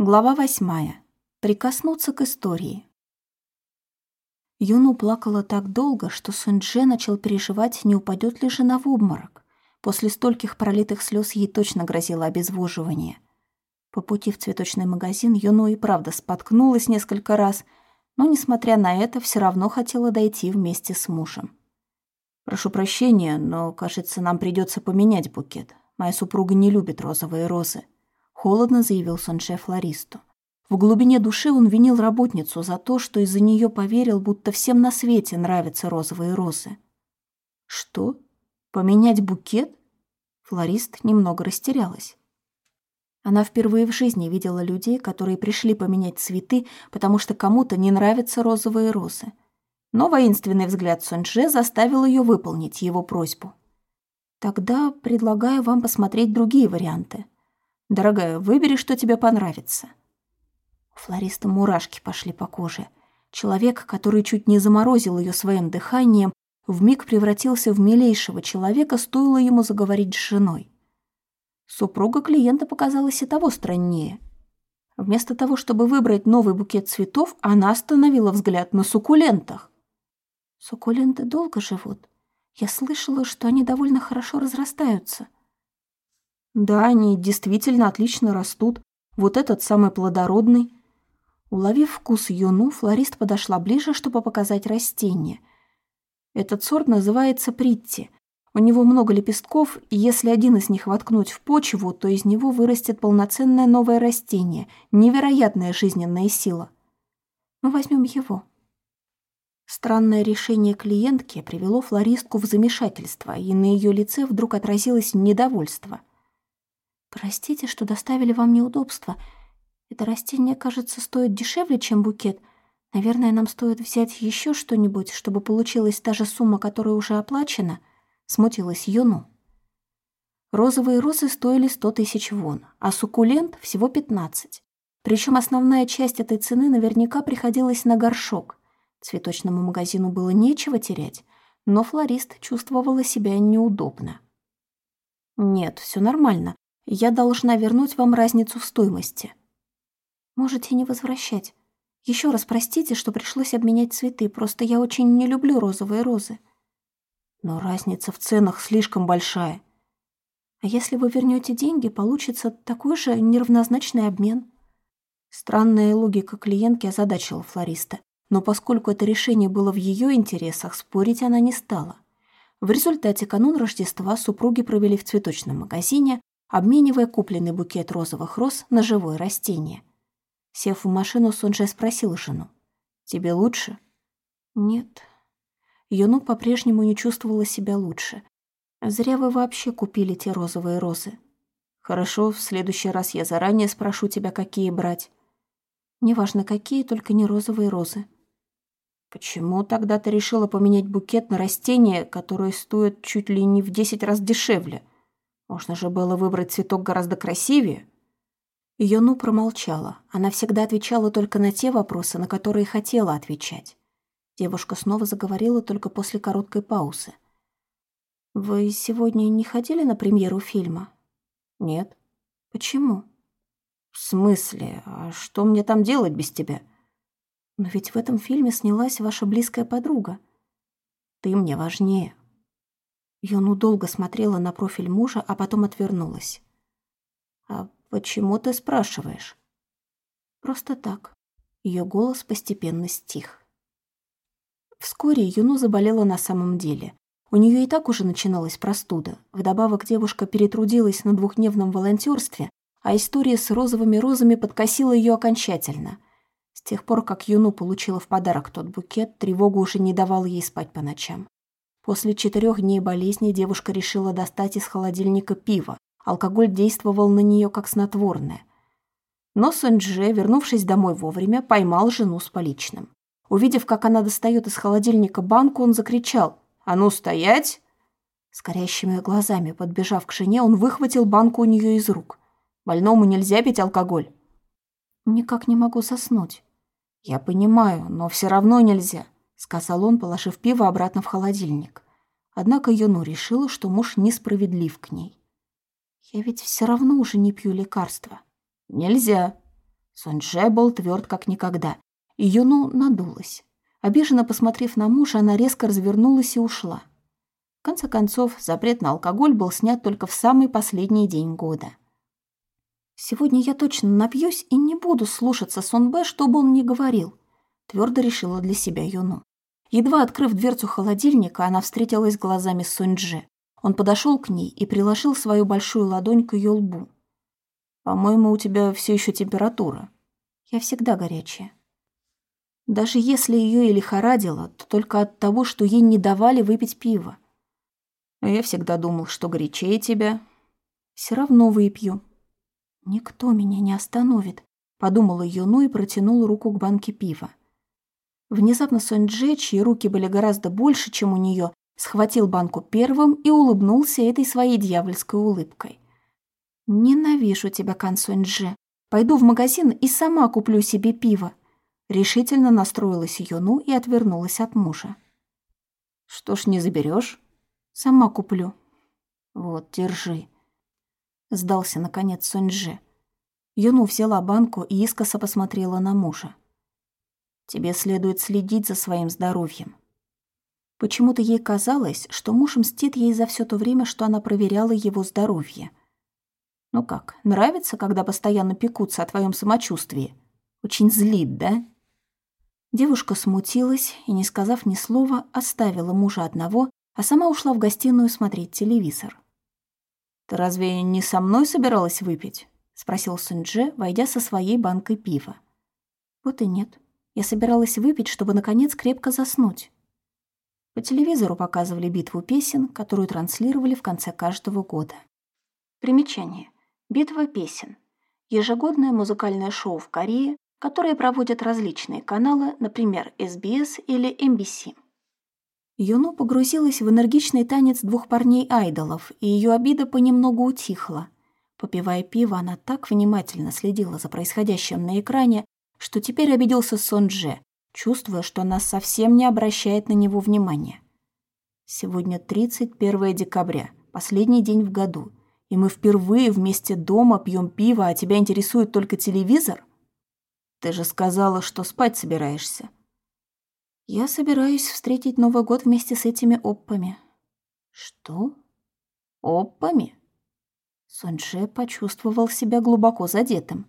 Глава восьмая. Прикоснуться к истории. Юну плакала так долго, что Сунь-Дже начал переживать, не упадет ли жена в обморок. После стольких пролитых слез ей точно грозило обезвоживание. По пути в цветочный магазин Юну и правда споткнулась несколько раз, но, несмотря на это, все равно хотела дойти вместе с мужем. «Прошу прощения, но, кажется, нам придется поменять букет. Моя супруга не любит розовые розы», холодно заявил Сонше флористу. В глубине души он винил работницу за то, что из-за нее поверил, будто всем на свете нравятся розовые розы. Что? Поменять букет? Флорист немного растерялась. Она впервые в жизни видела людей, которые пришли поменять цветы, потому что кому-то не нравятся розовые розы. Но воинственный взгляд Сонже заставил ее выполнить его просьбу. «Тогда предлагаю вам посмотреть другие варианты», Дорогая, выбери, что тебе понравится. У флориста мурашки пошли по коже. Человек, который чуть не заморозил ее своим дыханием, вмиг превратился в милейшего человека, стоило ему заговорить с женой. Супруга клиента показалась и того страннее. Вместо того, чтобы выбрать новый букет цветов, она остановила взгляд на суккулентах. Суккуленты долго живут. Я слышала, что они довольно хорошо разрастаются. Да, они действительно отлично растут. Вот этот самый плодородный. Уловив вкус юну, флорист подошла ближе, чтобы показать растение. Этот сорт называется притти. У него много лепестков, и если один из них воткнуть в почву, то из него вырастет полноценное новое растение, невероятная жизненная сила. Мы возьмем его. Странное решение клиентки привело флористку в замешательство, и на ее лице вдруг отразилось недовольство. «Простите, что доставили вам неудобства. Это растение, кажется, стоит дешевле, чем букет. Наверное, нам стоит взять еще что-нибудь, чтобы получилась та же сумма, которая уже оплачена», — смутилась Юну. Розовые розы стоили сто тысяч вон, а суккулент — всего пятнадцать. Причем основная часть этой цены наверняка приходилась на горшок. Цветочному магазину было нечего терять, но флорист чувствовала себя неудобно. «Нет, все нормально. Я должна вернуть вам разницу в стоимости. Можете не возвращать. Еще раз простите, что пришлось обменять цветы, просто я очень не люблю розовые розы. Но разница в ценах слишком большая. А если вы вернете деньги, получится такой же неравнозначный обмен. Странная логика клиентки озадачила флориста, но поскольку это решение было в ее интересах, спорить она не стала. В результате канун Рождества супруги провели в цветочном магазине, обменивая купленный букет розовых роз на живое растение. Сев в машину, Сунже спросил жену. «Тебе лучше?» «Нет». Юну по-прежнему не чувствовала себя лучше. «Зря вы вообще купили те розовые розы». «Хорошо, в следующий раз я заранее спрошу тебя, какие брать». «Неважно, какие, только не розовые розы». «Почему тогда ты решила поменять букет на растение, которое стоит чуть ли не в десять раз дешевле?» Можно же было выбрать цветок гораздо красивее. Йону промолчала. Она всегда отвечала только на те вопросы, на которые хотела отвечать. Девушка снова заговорила только после короткой паузы. «Вы сегодня не ходили на премьеру фильма?» «Нет». «Почему?» «В смысле? А что мне там делать без тебя?» «Но ведь в этом фильме снялась ваша близкая подруга». «Ты мне важнее». Юну долго смотрела на профиль мужа, а потом отвернулась. «А почему ты спрашиваешь?» «Просто так». Ее голос постепенно стих. Вскоре Юну заболела на самом деле. У нее и так уже начиналась простуда. Вдобавок девушка перетрудилась на двухдневном волонтерстве, а история с розовыми розами подкосила ее окончательно. С тех пор, как Юну получила в подарок тот букет, тревога уже не давала ей спать по ночам. После четырех дней болезни девушка решила достать из холодильника пиво. Алкоголь действовал на нее как снотворное. Но Сэнджи, вернувшись домой вовремя, поймал жену с поличным. Увидев, как она достает из холодильника банку, он закричал «А ну, стоять!» С горящими глазами, подбежав к жене, он выхватил банку у нее из рук. «Больному нельзя пить алкоголь». «Никак не могу заснуть». «Я понимаю, но все равно нельзя сказал он, положив пиво обратно в холодильник. Однако Юну решила, что муж несправедлив к ней. «Я ведь все равно уже не пью лекарства». «Нельзя». Сонже был тверд как никогда, и Юну надулась. Обиженно посмотрев на мужа, она резко развернулась и ушла. В конце концов, запрет на алкоголь был снят только в самый последний день года. «Сегодня я точно напьюсь и не буду слушаться Сонбе, что бы он ни говорил», твердо решила для себя Юну. Едва открыв дверцу холодильника, она встретилась глазами с Суньдже. Он подошел к ней и приложил свою большую ладонь к ее лбу. «По-моему, у тебя все еще температура». «Я всегда горячая». Даже если ее и лихорадило, то только от того, что ей не давали выпить пиво. Я всегда думал, что горячее тебя. Все равно выпью. Никто меня не остановит, подумала Юну и протянула руку к банке пива. Внезапно Сонь-Дже, чьи руки были гораздо больше, чем у нее, схватил банку первым и улыбнулся этой своей дьявольской улыбкой. «Ненавижу тебя, Кан Сонь-Дже. Пойду в магазин и сама куплю себе пиво». Решительно настроилась Юну и отвернулась от мужа. «Что ж не заберешь? Сама куплю». «Вот, держи». Сдался, наконец, Сонь-Дже. Юну взяла банку и искоса посмотрела на мужа. Тебе следует следить за своим здоровьем. Почему-то ей казалось, что муж мстит ей за все то время, что она проверяла его здоровье. Ну как, нравится, когда постоянно пекутся о твоем самочувствии? Очень злит, да? Девушка смутилась и, не сказав ни слова, оставила мужа одного, а сама ушла в гостиную смотреть телевизор. «Ты разве не со мной собиралась выпить?» — спросил Сунже, войдя со своей банкой пива. «Вот и нет», я собиралась выпить, чтобы, наконец, крепко заснуть. По телевизору показывали битву песен, которую транслировали в конце каждого года. Примечание. Битва песен. Ежегодное музыкальное шоу в Корее, которое проводят различные каналы, например, SBS или MBC. Юно погрузилась в энергичный танец двух парней-айдолов, и ее обида понемногу утихла. Попивая пиво, она так внимательно следила за происходящим на экране, что теперь обиделся Сонже, чувствуя, что она совсем не обращает на него внимания. Сегодня 31 декабря, последний день в году, и мы впервые вместе дома пьем пиво, а тебя интересует только телевизор? Ты же сказала, что спать собираешься. Я собираюсь встретить Новый год вместе с этими оппами. Что? Оппами? Сонже почувствовал себя глубоко задетым.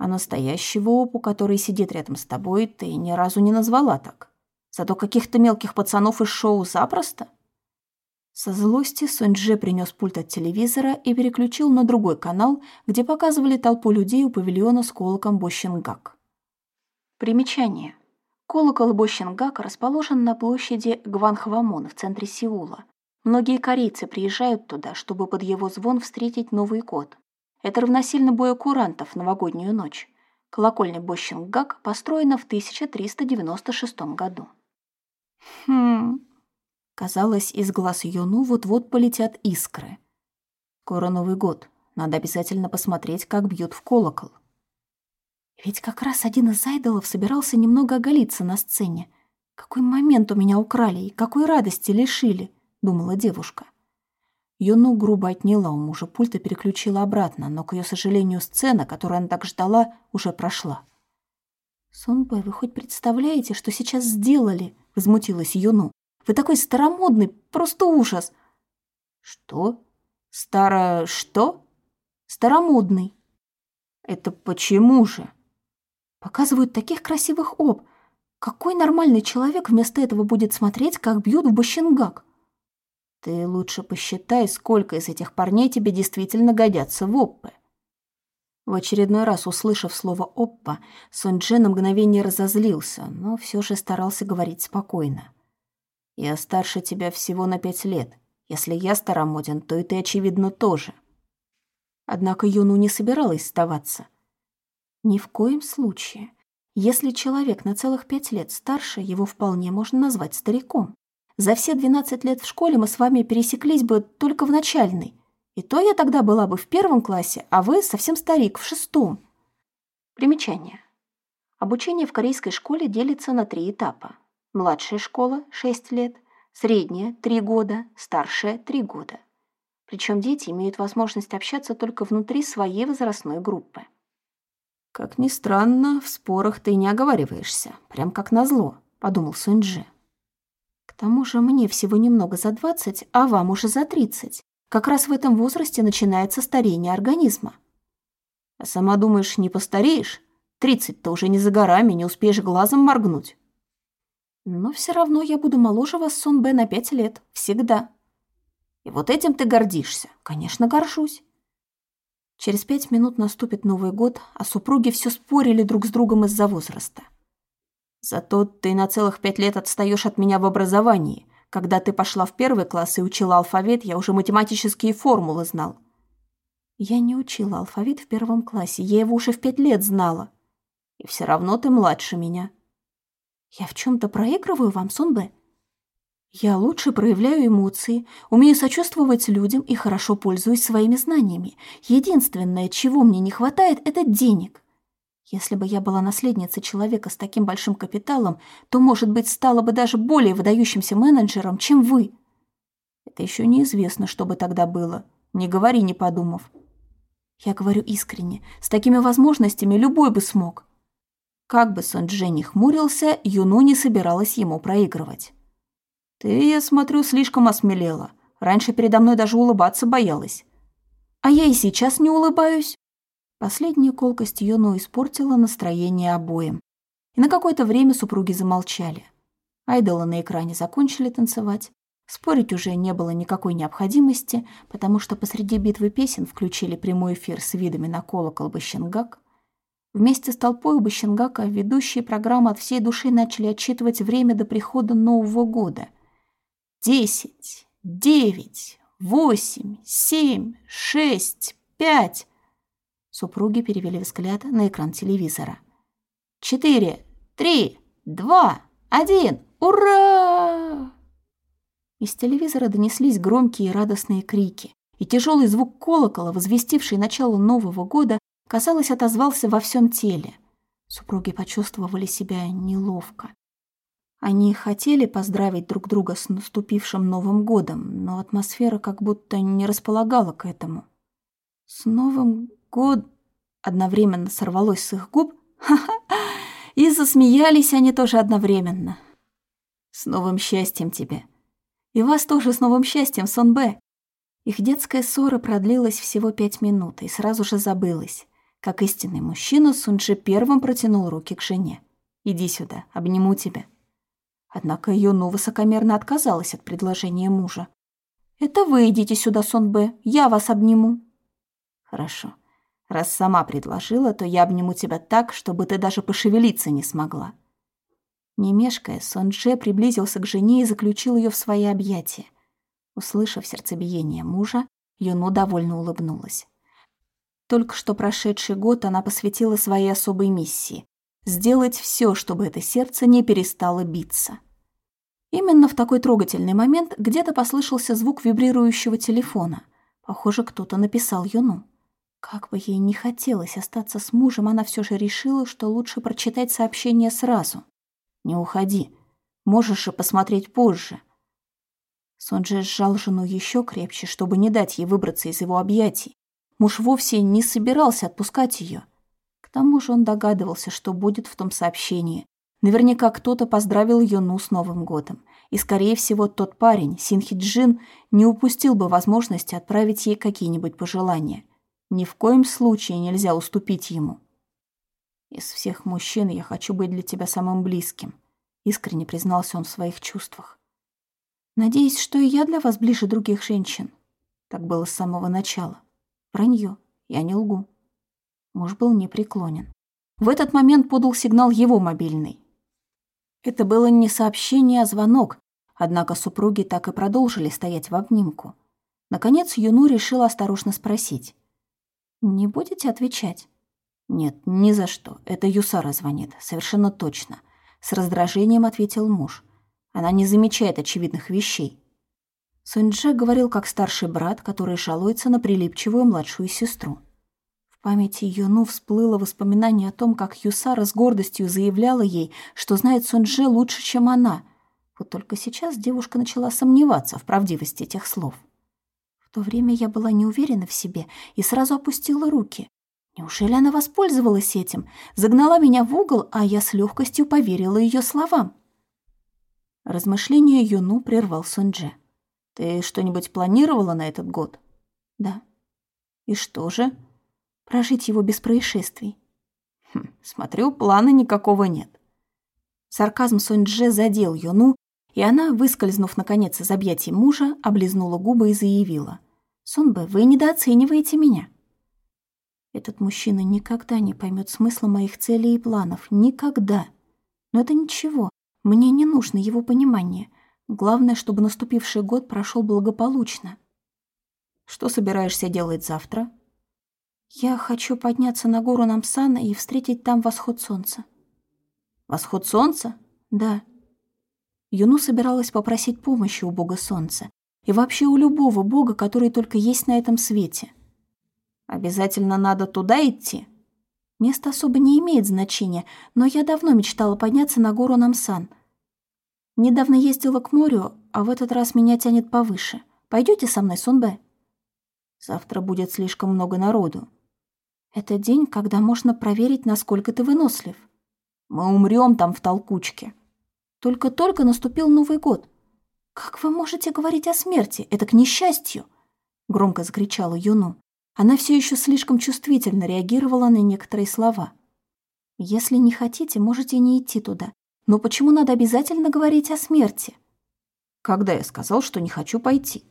А настоящего опу, который сидит рядом с тобой, ты ни разу не назвала так. Зато каких-то мелких пацанов из шоу запросто. Со злости Суньдже принес пульт от телевизора и переключил на другой канал, где показывали толпу людей у павильона с колоком Бощингак. Примечание. Колокол Бощингак расположен на площади Гванхвамон в центре Сеула. Многие корейцы приезжают туда, чтобы под его звон встретить Новый год. Это равносильно бою курантов в новогоднюю ночь. Колокольня Бощингак построена в 1396 году. Хм. Казалось, из глаз Юну вот-вот полетят искры. Скоро Новый год. Надо обязательно посмотреть, как бьют в колокол. Ведь как раз один из айдолов собирался немного оголиться на сцене. Какой момент у меня украли и какой радости лишили, думала девушка. Юну грубо отняла у мужа пульт и переключила обратно, но, к ее сожалению, сцена, которую она так ждала, уже прошла. «Сонбэ, вы хоть представляете, что сейчас сделали?» — возмутилась Юну. «Вы такой старомодный, просто ужас!» «Что? Старо... что?» «Старомодный». «Это почему же?» «Показывают таких красивых об. Какой нормальный человек вместо этого будет смотреть, как бьют в башингак?» Ты лучше посчитай, сколько из этих парней тебе действительно годятся в Оппе. В очередной раз, услышав слово «оппа», Сонджи на мгновение разозлился, но все же старался говорить спокойно. «Я старше тебя всего на пять лет. Если я старомоден, то и ты, очевидно, тоже». Однако Юну не собиралась сдаваться. Ни в коем случае. Если человек на целых пять лет старше, его вполне можно назвать стариком. За все 12 лет в школе мы с вами пересеклись бы только в начальной. И то я тогда была бы в первом классе, а вы совсем старик, в шестом. Примечание. Обучение в корейской школе делится на три этапа. Младшая школа – 6 лет, средняя – 3 года, старшая – 3 года. Причем дети имеют возможность общаться только внутри своей возрастной группы. «Как ни странно, в спорах ты не оговариваешься, прям как назло», — подумал Суньджи. «К тому же мне всего немного за двадцать, а вам уже за тридцать. Как раз в этом возрасте начинается старение организма». «А сама думаешь, не постареешь? Тридцать-то уже не за горами, не успеешь глазом моргнуть». «Но все равно я буду моложе вас, Сон Б, на пять лет. Всегда». «И вот этим ты гордишься?» «Конечно, горжусь». Через пять минут наступит Новый год, а супруги все спорили друг с другом из-за возраста. Зато ты на целых пять лет отстаешь от меня в образовании. Когда ты пошла в первый класс и учила алфавит, я уже математические формулы знал. Я не учила алфавит в первом классе, я его уже в пять лет знала. И все равно ты младше меня. Я в чем-то проигрываю вам, Сонбе? Я лучше проявляю эмоции, умею сочувствовать людям и хорошо пользуюсь своими знаниями. Единственное, чего мне не хватает, это денег. Если бы я была наследницей человека с таким большим капиталом, то, может быть, стала бы даже более выдающимся менеджером, чем вы. Это еще неизвестно, что бы тогда было. Не говори, не подумав. Я говорю искренне. С такими возможностями любой бы смог. Как бы Сон Джен не хмурился, Юну не собиралась ему проигрывать. «Ты, я смотрю, слишком осмелела. Раньше передо мной даже улыбаться боялась». «А я и сейчас не улыбаюсь». Последняя колкость Йону испортила настроение обоим. И на какое-то время супруги замолчали. Айдолы на экране закончили танцевать. Спорить уже не было никакой необходимости, потому что посреди битвы песен включили прямой эфир с видами на колокол Бащенгак. Вместе с толпой у Бащенгака ведущие программы от всей души начали отчитывать время до прихода Нового года — Десять, девять, восемь, семь, шесть, пять. Супруги перевели взгляд на экран телевизора. Четыре, три, два, один. Ура! Из телевизора донеслись громкие радостные крики, и тяжелый звук колокола, возвестивший начало Нового года, казалось, отозвался во всем теле. Супруги почувствовали себя неловко. Они хотели поздравить друг друга с наступившим Новым годом, но атмосфера как будто не располагала к этому. «С Новым год...» одновременно сорвалось с их губ, ха-ха, и засмеялись они тоже одновременно. «С новым счастьем тебе!» «И вас тоже с новым счастьем, Сон Б!» Их детская ссора продлилась всего пять минут и сразу же забылась. Как истинный мужчина, Сунджи первым протянул руки к жене. «Иди сюда, обниму тебя». Однако Юну высокомерно отказалась от предложения мужа. «Это вы идите сюда, Сонбе, я вас обниму». «Хорошо. Раз сама предложила, то я обниму тебя так, чтобы ты даже пошевелиться не смогла». Не мешкая, Сондже приблизился к жене и заключил ее в свои объятия. Услышав сердцебиение мужа, Юну довольно улыбнулась. Только что прошедший год она посвятила своей особой миссии сделать все, чтобы это сердце не перестало биться. Именно в такой трогательный момент где-то послышался звук вибрирующего телефона. Похоже, кто-то написал Юну. Как бы ей не хотелось остаться с мужем, она все же решила, что лучше прочитать сообщение сразу. «Не уходи. Можешь же посмотреть позже». Сонджи сжал жену еще крепче, чтобы не дать ей выбраться из его объятий. Муж вовсе не собирался отпускать ее. К тому же он догадывался, что будет в том сообщении. Наверняка кто-то поздравил Юну с Новым годом. И, скорее всего, тот парень, Синхи Джин, не упустил бы возможности отправить ей какие-нибудь пожелания. Ни в коем случае нельзя уступить ему. «Из всех мужчин я хочу быть для тебя самым близким», — искренне признался он в своих чувствах. «Надеюсь, что и я для вас ближе других женщин». Так было с самого начала. Вранье. Я не лгу. Муж был непреклонен. В этот момент подал сигнал его мобильный. Это было не сообщение, а звонок, однако супруги так и продолжили стоять в обнимку. Наконец Юну решила осторожно спросить. «Не будете отвечать?» «Нет, ни за что. Это Юсара звонит, совершенно точно», — с раздражением ответил муж. «Она не замечает очевидных вещей». Суньдже говорил как старший брат, который жалуется на прилипчивую младшую сестру. В памяти Юну всплыло воспоминание о том, как Юсара с гордостью заявляла ей, что знает Сунже лучше, чем она. Вот только сейчас девушка начала сомневаться в правдивости этих слов. В то время я была не уверена в себе и сразу опустила руки. Неужели она воспользовалась этим, загнала меня в угол, а я с легкостью поверила ее словам? Размышление Юну прервал Сунже. «Ты что-нибудь планировала на этот год?» «Да». «И что же?» «Прожить его без происшествий». Хм, «Смотрю, плана никакого нет». Сарказм Сунже задел Юну, и она, выскользнув наконец из объятий мужа, облизнула губы и заявила. «Сунбэ, вы недооцениваете меня». Этот мужчина никогда не поймет смысла моих целей и планов. Никогда. Но это ничего. Мне не нужно его понимание. Главное, чтобы наступивший год прошел благополучно. Что собираешься делать завтра? Я хочу подняться на гору Намсана и встретить там восход солнца. Восход солнца? Да. Юну собиралась попросить помощи у бога солнца и вообще у любого бога, который только есть на этом свете. Обязательно надо туда идти? Место особо не имеет значения, но я давно мечтала подняться на гору Намсан. Недавно ездила к морю, а в этот раз меня тянет повыше. Пойдете со мной, Сунбэ? Завтра будет слишком много народу. Это день, когда можно проверить, насколько ты вынослив. Мы умрем там в толкучке. Только-только наступил Новый год. Как вы можете говорить о смерти? Это к несчастью!» Громко закричала Юну. Она все еще слишком чувствительно реагировала на некоторые слова. «Если не хотите, можете не идти туда. Но почему надо обязательно говорить о смерти?» «Когда я сказал, что не хочу пойти?»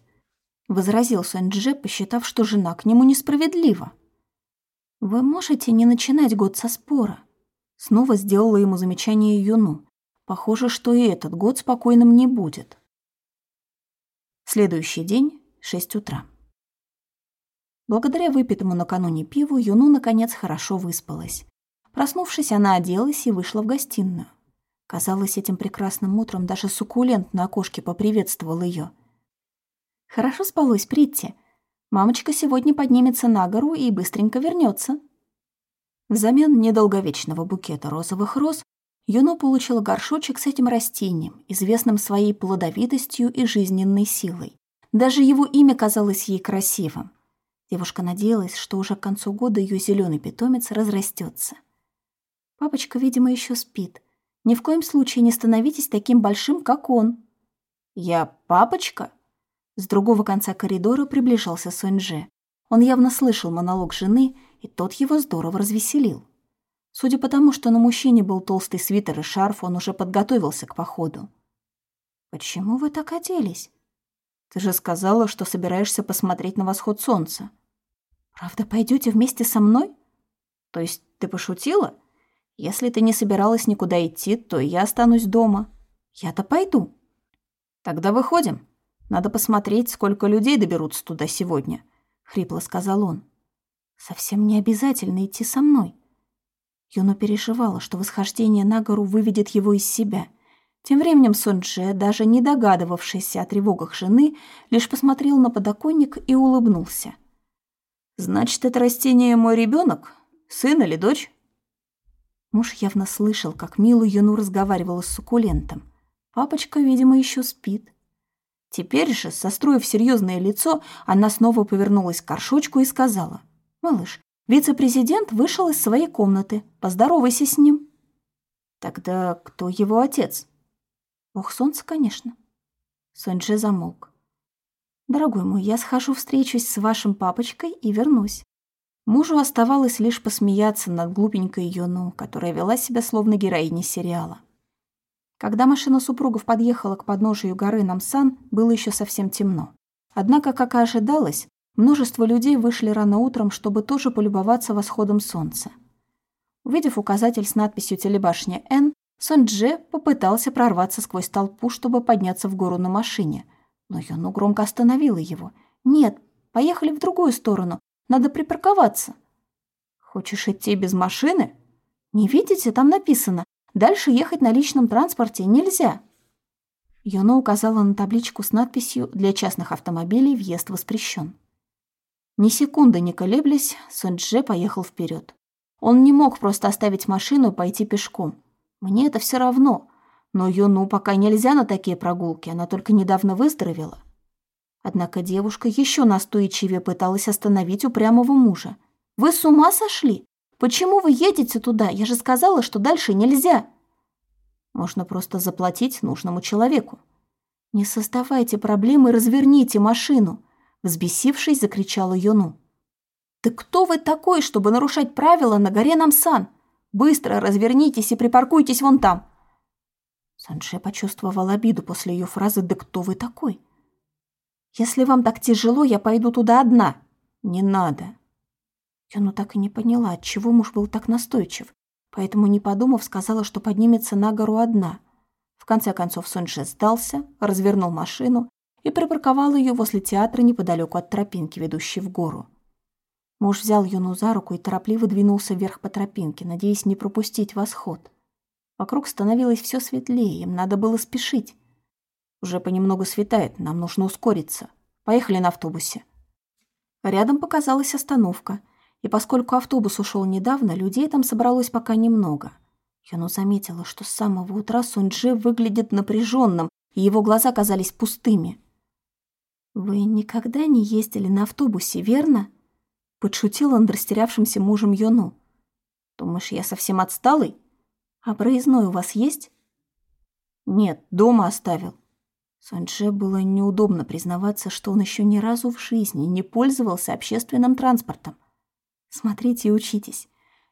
Возразил Сэнджи, посчитав, что жена к нему несправедлива. «Вы можете не начинать год со спора?» Снова сделала ему замечание Юну. Похоже, что и этот год спокойным не будет. Следующий день, 6 утра. Благодаря выпитому накануне пиву Юну наконец хорошо выспалась. Проснувшись, она оделась и вышла в гостиную. Казалось, этим прекрасным утром даже суккулент на окошке поприветствовал ее. «Хорошо спалось, Притти. Мамочка сегодня поднимется на гору и быстренько вернется. Взамен недолговечного букета розовых роз Юно получила горшочек с этим растением, известным своей плодовитостью и жизненной силой. Даже его имя казалось ей красивым. Девушка надеялась, что уже к концу года ее зеленый питомец разрастется. Папочка, видимо, еще спит. Ни в коем случае не становитесь таким большим, как он. Я папочка? С другого конца коридора приближался Соньже. Он явно слышал монолог жены, и тот его здорово развеселил. Судя по тому, что на мужчине был толстый свитер и шарф, он уже подготовился к походу. «Почему вы так оделись?» «Ты же сказала, что собираешься посмотреть на восход солнца». «Правда, пойдете вместе со мной?» «То есть ты пошутила? Если ты не собиралась никуда идти, то я останусь дома». «Я-то пойду». «Тогда выходим. Надо посмотреть, сколько людей доберутся туда сегодня», — хрипло сказал он. «Совсем не обязательно идти со мной». Юно переживала, что восхождение на гору выведет его из себя. Тем временем Сонже, даже не догадывавшийся о тревогах жены, лишь посмотрел на подоконник и улыбнулся. Значит, это растение мой ребенок, сын или дочь? Муж явно слышал, как Милу Юну разговаривала с суккулентом. Папочка, видимо, еще спит. Теперь же, состроив серьезное лицо, она снова повернулась к горшочку и сказала. «Малыш, вице-президент вышел из своей комнаты. Поздоровайся с ним». «Тогда кто его отец?» «Бог солнца, конечно». Сонджи замолк. «Дорогой мой, я схожу встречусь с вашим папочкой и вернусь». Мужу оставалось лишь посмеяться над глупенькой Йону, которая вела себя словно героиня сериала. Когда машина супругов подъехала к подножию горы Намсан, было еще совсем темно. Однако, как и ожидалось, множество людей вышли рано утром, чтобы тоже полюбоваться восходом солнца. Увидев указатель с надписью «Телебашня Н», Сон Дже попытался прорваться сквозь толпу, чтобы подняться в гору на машине – но Йону громко остановила его. «Нет, поехали в другую сторону. Надо припарковаться». «Хочешь идти без машины?» «Не видите, там написано. Дальше ехать на личном транспорте нельзя». Йоно указала на табличку с надписью «Для частных автомобилей въезд воспрещен». Ни секунды не колеблясь, Сунджи поехал вперед. Он не мог просто оставить машину и пойти пешком. Мне это все равно. Но Юну пока нельзя на такие прогулки, она только недавно выздоровела. Однако девушка еще настойчивее пыталась остановить упрямого мужа. Вы с ума сошли? Почему вы едете туда? Я же сказала, что дальше нельзя. Можно просто заплатить нужному человеку. Не создавайте проблемы, разверните машину, взбесившись, закричала Юну. «Да кто вы такой, чтобы нарушать правила на горе Намсан? Быстро развернитесь и припаркуйтесь вон там!» Санше почувствовал обиду после ее фразы «Да кто вы такой?» «Если вам так тяжело, я пойду туда одна». «Не надо». Юну так и не поняла, отчего муж был так настойчив, поэтому, не подумав, сказала, что поднимется на гору одна. В конце концов Сонше сдался, развернул машину и припарковал ее возле театра неподалеку от тропинки, ведущей в гору. Муж взял Юну за руку и торопливо двинулся вверх по тропинке, надеясь не пропустить восход. Вокруг становилось все светлее, им надо было спешить. Уже понемногу светает, нам нужно ускориться. Поехали на автобусе. Рядом показалась остановка, и поскольку автобус ушел недавно, людей там собралось пока немного. Юну заметила, что с самого утра Сунджи выглядит напряженным, и его глаза казались пустыми. «Вы никогда не ездили на автобусе, верно?» Подшутил он растерявшимся мужем Йону. «Думаешь, я совсем отсталый? А проездной у вас есть?» «Нет, дома оставил». Сонже было неудобно признаваться, что он еще ни разу в жизни не пользовался общественным транспортом. «Смотрите и учитесь».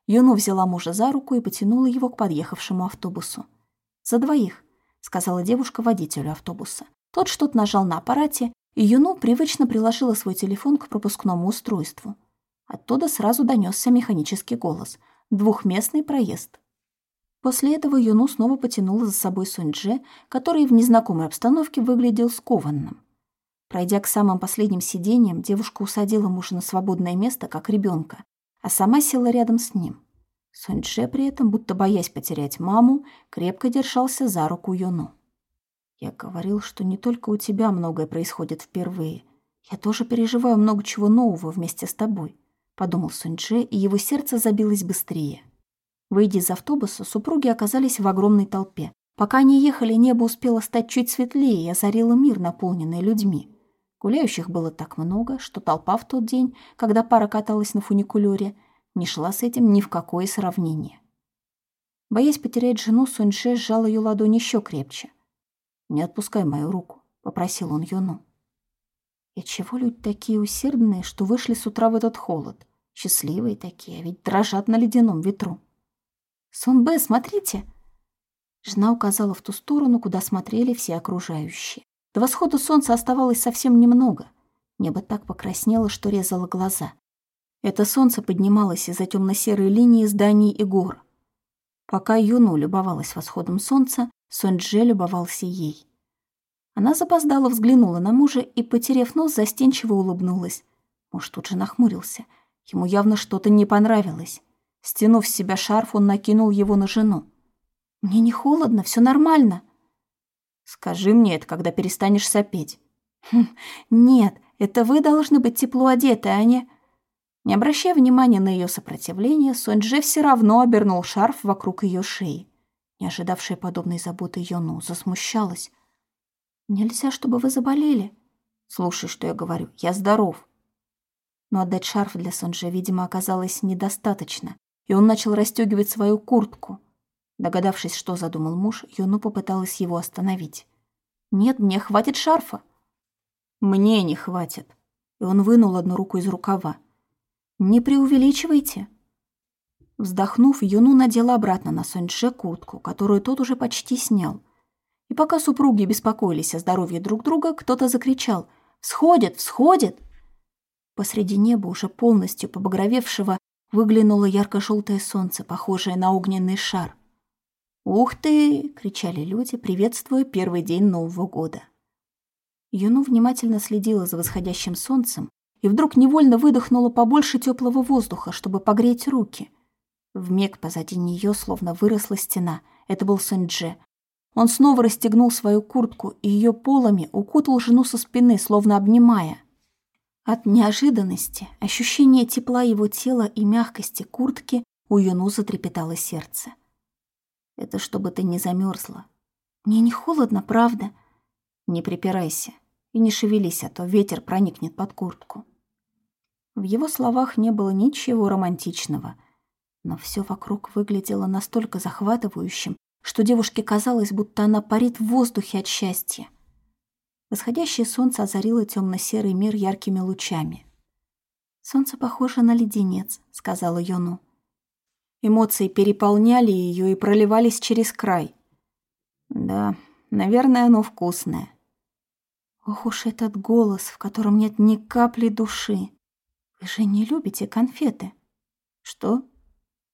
Юну взяла мужа за руку и потянула его к подъехавшему автобусу. «За двоих», — сказала девушка водителю автобуса. Тот что-то нажал на аппарате, и Юну привычно приложила свой телефон к пропускному устройству. Оттуда сразу донесся механический голос. Двухместный проезд. После этого Юну снова потянула за собой Суньдже, который в незнакомой обстановке выглядел скованным. Пройдя к самым последним сиденьям, девушка усадила мужа на свободное место, как ребенка, а сама села рядом с ним. Суньдже при этом, будто боясь потерять маму, крепко держался за руку Юну. Я говорил, что не только у тебя многое происходит впервые. Я тоже переживаю много чего нового вместе с тобой, подумал Суньчжэ, и его сердце забилось быстрее. Выйдя из автобуса, супруги оказались в огромной толпе. Пока они ехали, небо успело стать чуть светлее и озарило мир, наполненный людьми. Гуляющих было так много, что толпа в тот день, когда пара каталась на фуникулёре, не шла с этим ни в какое сравнение. Боясь потерять жену, Суньше сжал ее ладонь еще крепче. «Не отпускай мою руку», — попросил он Юну. «И чего люди такие усердные, что вышли с утра в этот холод? Счастливые такие, а ведь дрожат на ледяном ветру». «Сунбэ, смотрите!» Жена указала в ту сторону, куда смотрели все окружающие. До восхода солнца оставалось совсем немного. Небо так покраснело, что резало глаза. Это солнце поднималось из-за темно-серой линии зданий и гор. Пока Юну любовалась восходом солнца, Сонджи любовался ей. Она запоздала взглянула на мужа и, потерев нос, застенчиво улыбнулась. Муж тут же нахмурился. Ему явно что-то не понравилось. Стянув с себя шарф, он накинул его на жену. «Мне не холодно, все нормально». «Скажи мне это, когда перестанешь сопеть». «Хм, «Нет, это вы должны быть тепло одеты, а не...» Не обращая внимания на ее сопротивление, Сонджи все равно обернул шарф вокруг ее шеи не ожидавшая подобной заботы Йону, засмущалась. «Нельзя, чтобы вы заболели». «Слушай, что я говорю, я здоров». Но отдать шарф для Сонже, видимо, оказалось недостаточно, и он начал расстегивать свою куртку. Догадавшись, что задумал муж, Йону попыталась его остановить. «Нет, мне хватит шарфа». «Мне не хватит». И он вынул одну руку из рукава. «Не преувеличивайте», Вздохнув, Юну надела обратно на Соньше куртку, которую тот уже почти снял. И пока супруги беспокоились о здоровье друг друга, кто-то закричал «Всходит! Всходит!». Посреди неба, уже полностью побагровевшего, выглянуло ярко-желтое солнце, похожее на огненный шар. «Ух ты!» — кричали люди, приветствуя первый день Нового года. Юну внимательно следила за восходящим солнцем и вдруг невольно выдохнула побольше теплого воздуха, чтобы погреть руки — Вмиг позади нее словно выросла стена. Это был Сэнджи. Он снова расстегнул свою куртку и ее полами укутал жену со спины, словно обнимая. От неожиданности, ощущения тепла его тела и мягкости куртки у Юну затрепетало сердце. «Это чтобы ты не замерзла. Мне не холодно, правда?» «Не припирайся и не шевелись, а то ветер проникнет под куртку». В его словах не было ничего романтичного, но все вокруг выглядело настолько захватывающим, что девушке казалось, будто она парит в воздухе от счастья. Восходящее солнце озарило темно-серый мир яркими лучами. «Солнце похоже на леденец», — сказала Йону. Эмоции переполняли ее и проливались через край. «Да, наверное, оно вкусное». Ох уж этот голос, в котором нет ни капли души. Вы же не любите конфеты? Что?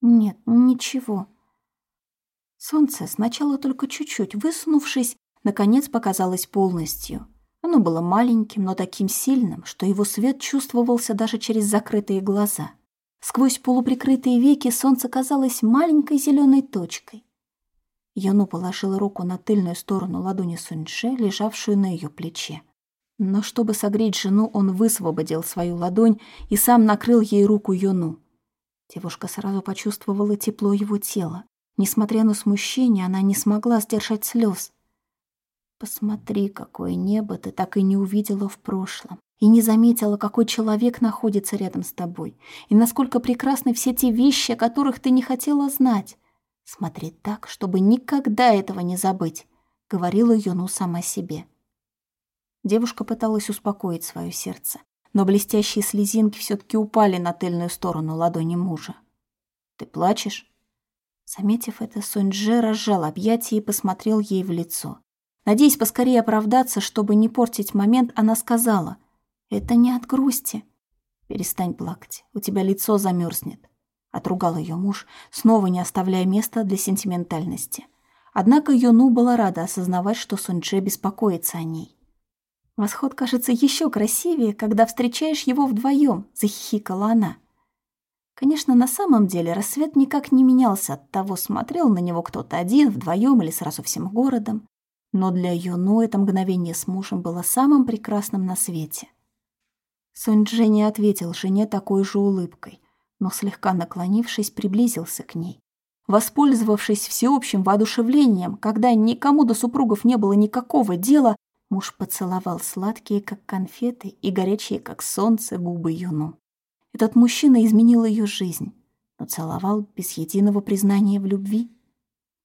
Нет, ничего. Солнце сначала только чуть-чуть, высунувшись, наконец показалось полностью. Оно было маленьким, но таким сильным, что его свет чувствовался даже через закрытые глаза. Сквозь полуприкрытые веки солнце казалось маленькой зеленой точкой. Яну положила руку на тыльную сторону ладони Суньше, лежавшую на ее плече. Но чтобы согреть жену, он высвободил свою ладонь и сам накрыл ей руку Йону. Девушка сразу почувствовала тепло его тела. Несмотря на смущение, она не смогла сдержать слез. «Посмотри, какое небо ты так и не увидела в прошлом, и не заметила, какой человек находится рядом с тобой, и насколько прекрасны все те вещи, о которых ты не хотела знать. Смотри так, чтобы никогда этого не забыть», — говорила Йону сама себе. Девушка пыталась успокоить свое сердце, но блестящие слезинки все таки упали на тыльную сторону ладони мужа. «Ты плачешь?» Заметив это, Соньже разжал объятия и посмотрел ей в лицо. Надеясь поскорее оправдаться, чтобы не портить момент, она сказала, «Это не от грусти. Перестань плакать, у тебя лицо замерзнет. Отругал ее муж, снова не оставляя места для сентиментальности. Однако Юну была рада осознавать, что Суньчже беспокоится о ней. «Восход кажется еще красивее, когда встречаешь его вдвоем», — захихикала она. Конечно, на самом деле рассвет никак не менялся от того, смотрел на него кто-то один, вдвоем или сразу всем городом. Но для Юну это мгновение с мужем было самым прекрасным на свете. Сонь не ответил жене такой же улыбкой, но слегка наклонившись, приблизился к ней. Воспользовавшись всеобщим воодушевлением, когда никому до супругов не было никакого дела, Муж поцеловал сладкие, как конфеты, и горячие, как солнце, губы Юну. Этот мужчина изменил ее жизнь, но целовал без единого признания в любви.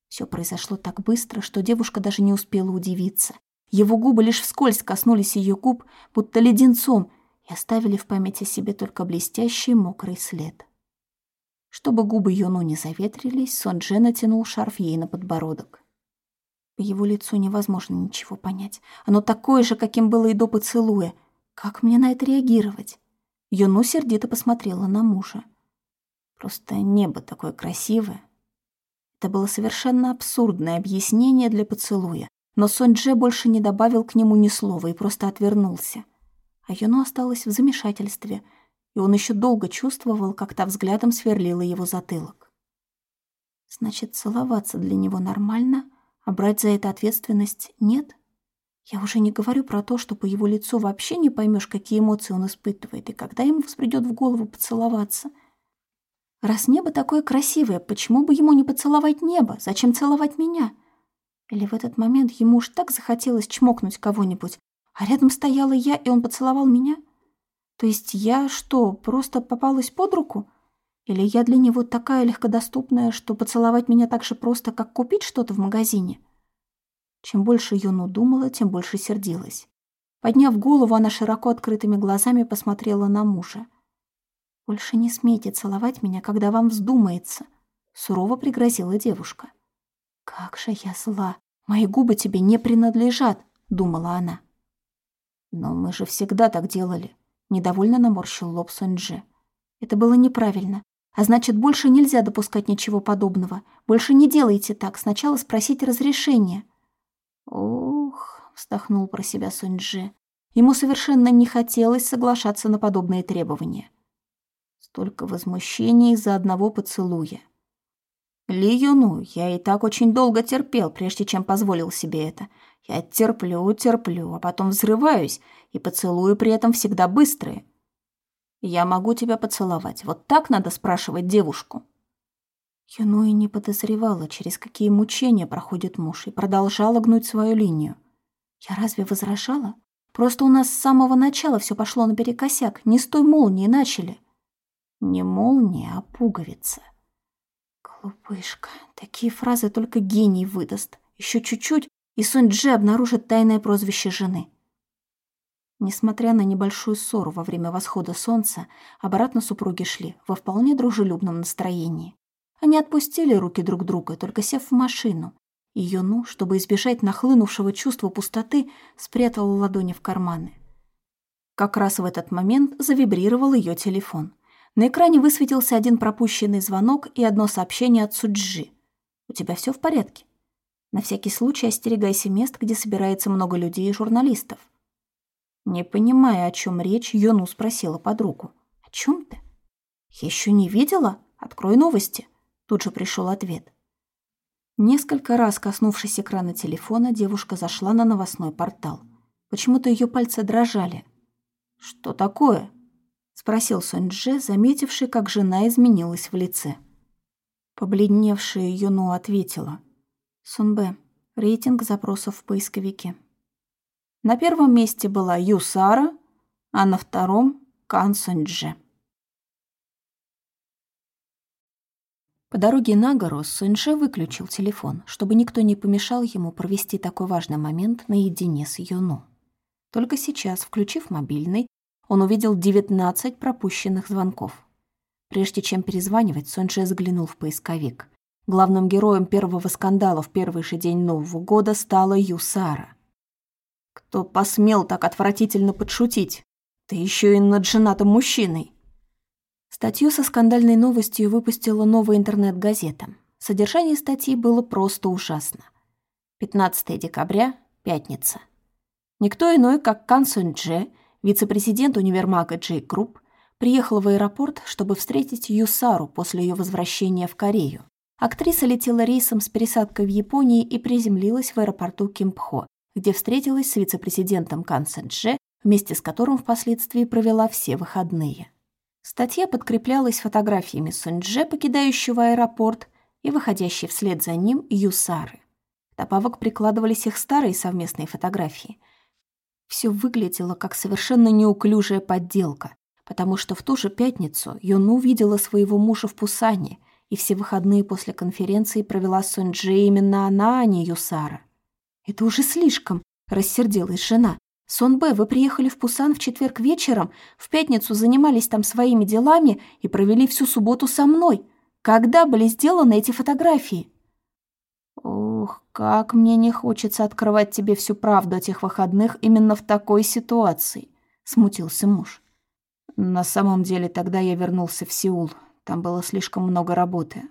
Все произошло так быстро, что девушка даже не успела удивиться. Его губы лишь вскользь коснулись ее губ, будто леденцом, и оставили в памяти себе только блестящий мокрый след. Чтобы губы Юну не заветрились, Сон Джен натянул шарф ей на подбородок. По его лицу невозможно ничего понять. Оно такое же, каким было и до поцелуя. Как мне на это реагировать? Юну сердито посмотрела на мужа. Просто небо такое красивое. Это было совершенно абсурдное объяснение для поцелуя, но Сонь-Дже больше не добавил к нему ни слова и просто отвернулся. А Юну осталась в замешательстве, и он еще долго чувствовал, как та взглядом сверлила его затылок. Значит, целоваться для него нормально — а брать за это ответственность нет? Я уже не говорю про то, что по его лицу вообще не поймешь, какие эмоции он испытывает, и когда ему взбредет в голову поцеловаться. Раз небо такое красивое, почему бы ему не поцеловать небо? Зачем целовать меня? Или в этот момент ему уж так захотелось чмокнуть кого-нибудь, а рядом стояла я, и он поцеловал меня? То есть я что, просто попалась под руку? Или я для него такая легкодоступная, что поцеловать меня так же просто, как купить что-то в магазине? Чем больше Юну думала, тем больше сердилась. Подняв голову, она широко открытыми глазами посмотрела на мужа. «Больше не смейте целовать меня, когда вам вздумается», — сурово пригрозила девушка. «Как же я зла! Мои губы тебе не принадлежат», — думала она. «Но мы же всегда так делали», — недовольно наморщил лоб Сонджи. «Это было неправильно. А значит, больше нельзя допускать ничего подобного. Больше не делайте так. Сначала спросите разрешения. Ох, вздохнул про себя Суньджи. Ему совершенно не хотелось соглашаться на подобные требования. Столько возмущения из-за одного поцелуя. Ли Юну, я и так очень долго терпел, прежде чем позволил себе это. Я терплю, терплю, а потом взрываюсь, и поцелуи при этом всегда быстрые. Я могу тебя поцеловать. Вот так надо спрашивать девушку. Юно и не подозревала, через какие мучения проходит муж, и продолжала гнуть свою линию. Я разве возражала? Просто у нас с самого начала все пошло наперекосяк. Не с той молнии начали». «Не молния, а пуговица». Глупышка. Такие фразы только гений выдаст. Еще чуть-чуть, и Сунь Джи обнаружит тайное прозвище жены. Несмотря на небольшую ссору во время восхода солнца, обратно супруги шли во вполне дружелюбном настроении. Они отпустили руки друг друга, только сев в машину. И Юну, чтобы избежать нахлынувшего чувства пустоты, спрятала ладони в карманы. Как раз в этот момент завибрировал ее телефон. На экране высветился один пропущенный звонок и одно сообщение от Суджи. «У тебя все в порядке?» На всякий случай остерегайся мест, где собирается много людей и журналистов. Не понимая, о чем речь, Йону спросила подругу. «О чем ты?» «Я еще не видела? Открой новости». Тут же пришел ответ. Несколько раз коснувшись экрана телефона, девушка зашла на новостной портал. Почему-то ее пальцы дрожали. «Что такое?» — спросил Сонь-Дже, заметивший, как жена изменилась в лице. Побледневшая Юну ответила. «Сунбэ. Рейтинг запросов в поисковике». На первом месте была Юсара, а на втором — Кан Суньдже. По дороге на гору Суньше выключил телефон, чтобы никто не помешал ему провести такой важный момент наедине с Юну. Только сейчас, включив мобильный, он увидел 19 пропущенных звонков. Прежде чем перезванивать, Суньше заглянул в поисковик. Главным героем первого скандала в первый же день Нового года стала Юсара. Кто посмел так отвратительно подшутить? Ты еще и над женатым мужчиной. Статью со скандальной новостью выпустила новая интернет-газета. Содержание статьи было просто ужасно. 15 декабря, пятница. Никто иной, как Кан Сун Дже, вице-президент универмага Джей Групп, приехал в аэропорт, чтобы встретить Юсару после ее возвращения в Корею. Актриса летела рейсом с пересадкой в Японии и приземлилась в аэропорту Кимпхо, где встретилась с вице-президентом Кан Сен-Дже, вместе с которым впоследствии провела все выходные. Статья подкреплялась фотографиями Сен-Дже, покидающего аэропорт, и выходящей вслед за ним Юсары. Вдобавок прикладывались их старые совместные фотографии. Все выглядело как совершенно неуклюжая подделка, потому что в ту же пятницу Юну увидела своего мужа в Пусане, и все выходные после конференции провела Сунь-Дже именно она, а не Юсара. «Это уже слишком», — рассердилась жена. «Сонбэ, вы приехали в Пусан в четверг вечером, в пятницу занимались там своими делами и провели всю субботу со мной. Когда были сделаны эти фотографии?» «Ох, как мне не хочется открывать тебе всю правду о тех выходных именно в такой ситуации», — смутился муж. «На самом деле тогда я вернулся в Сеул. Там было слишком много работы».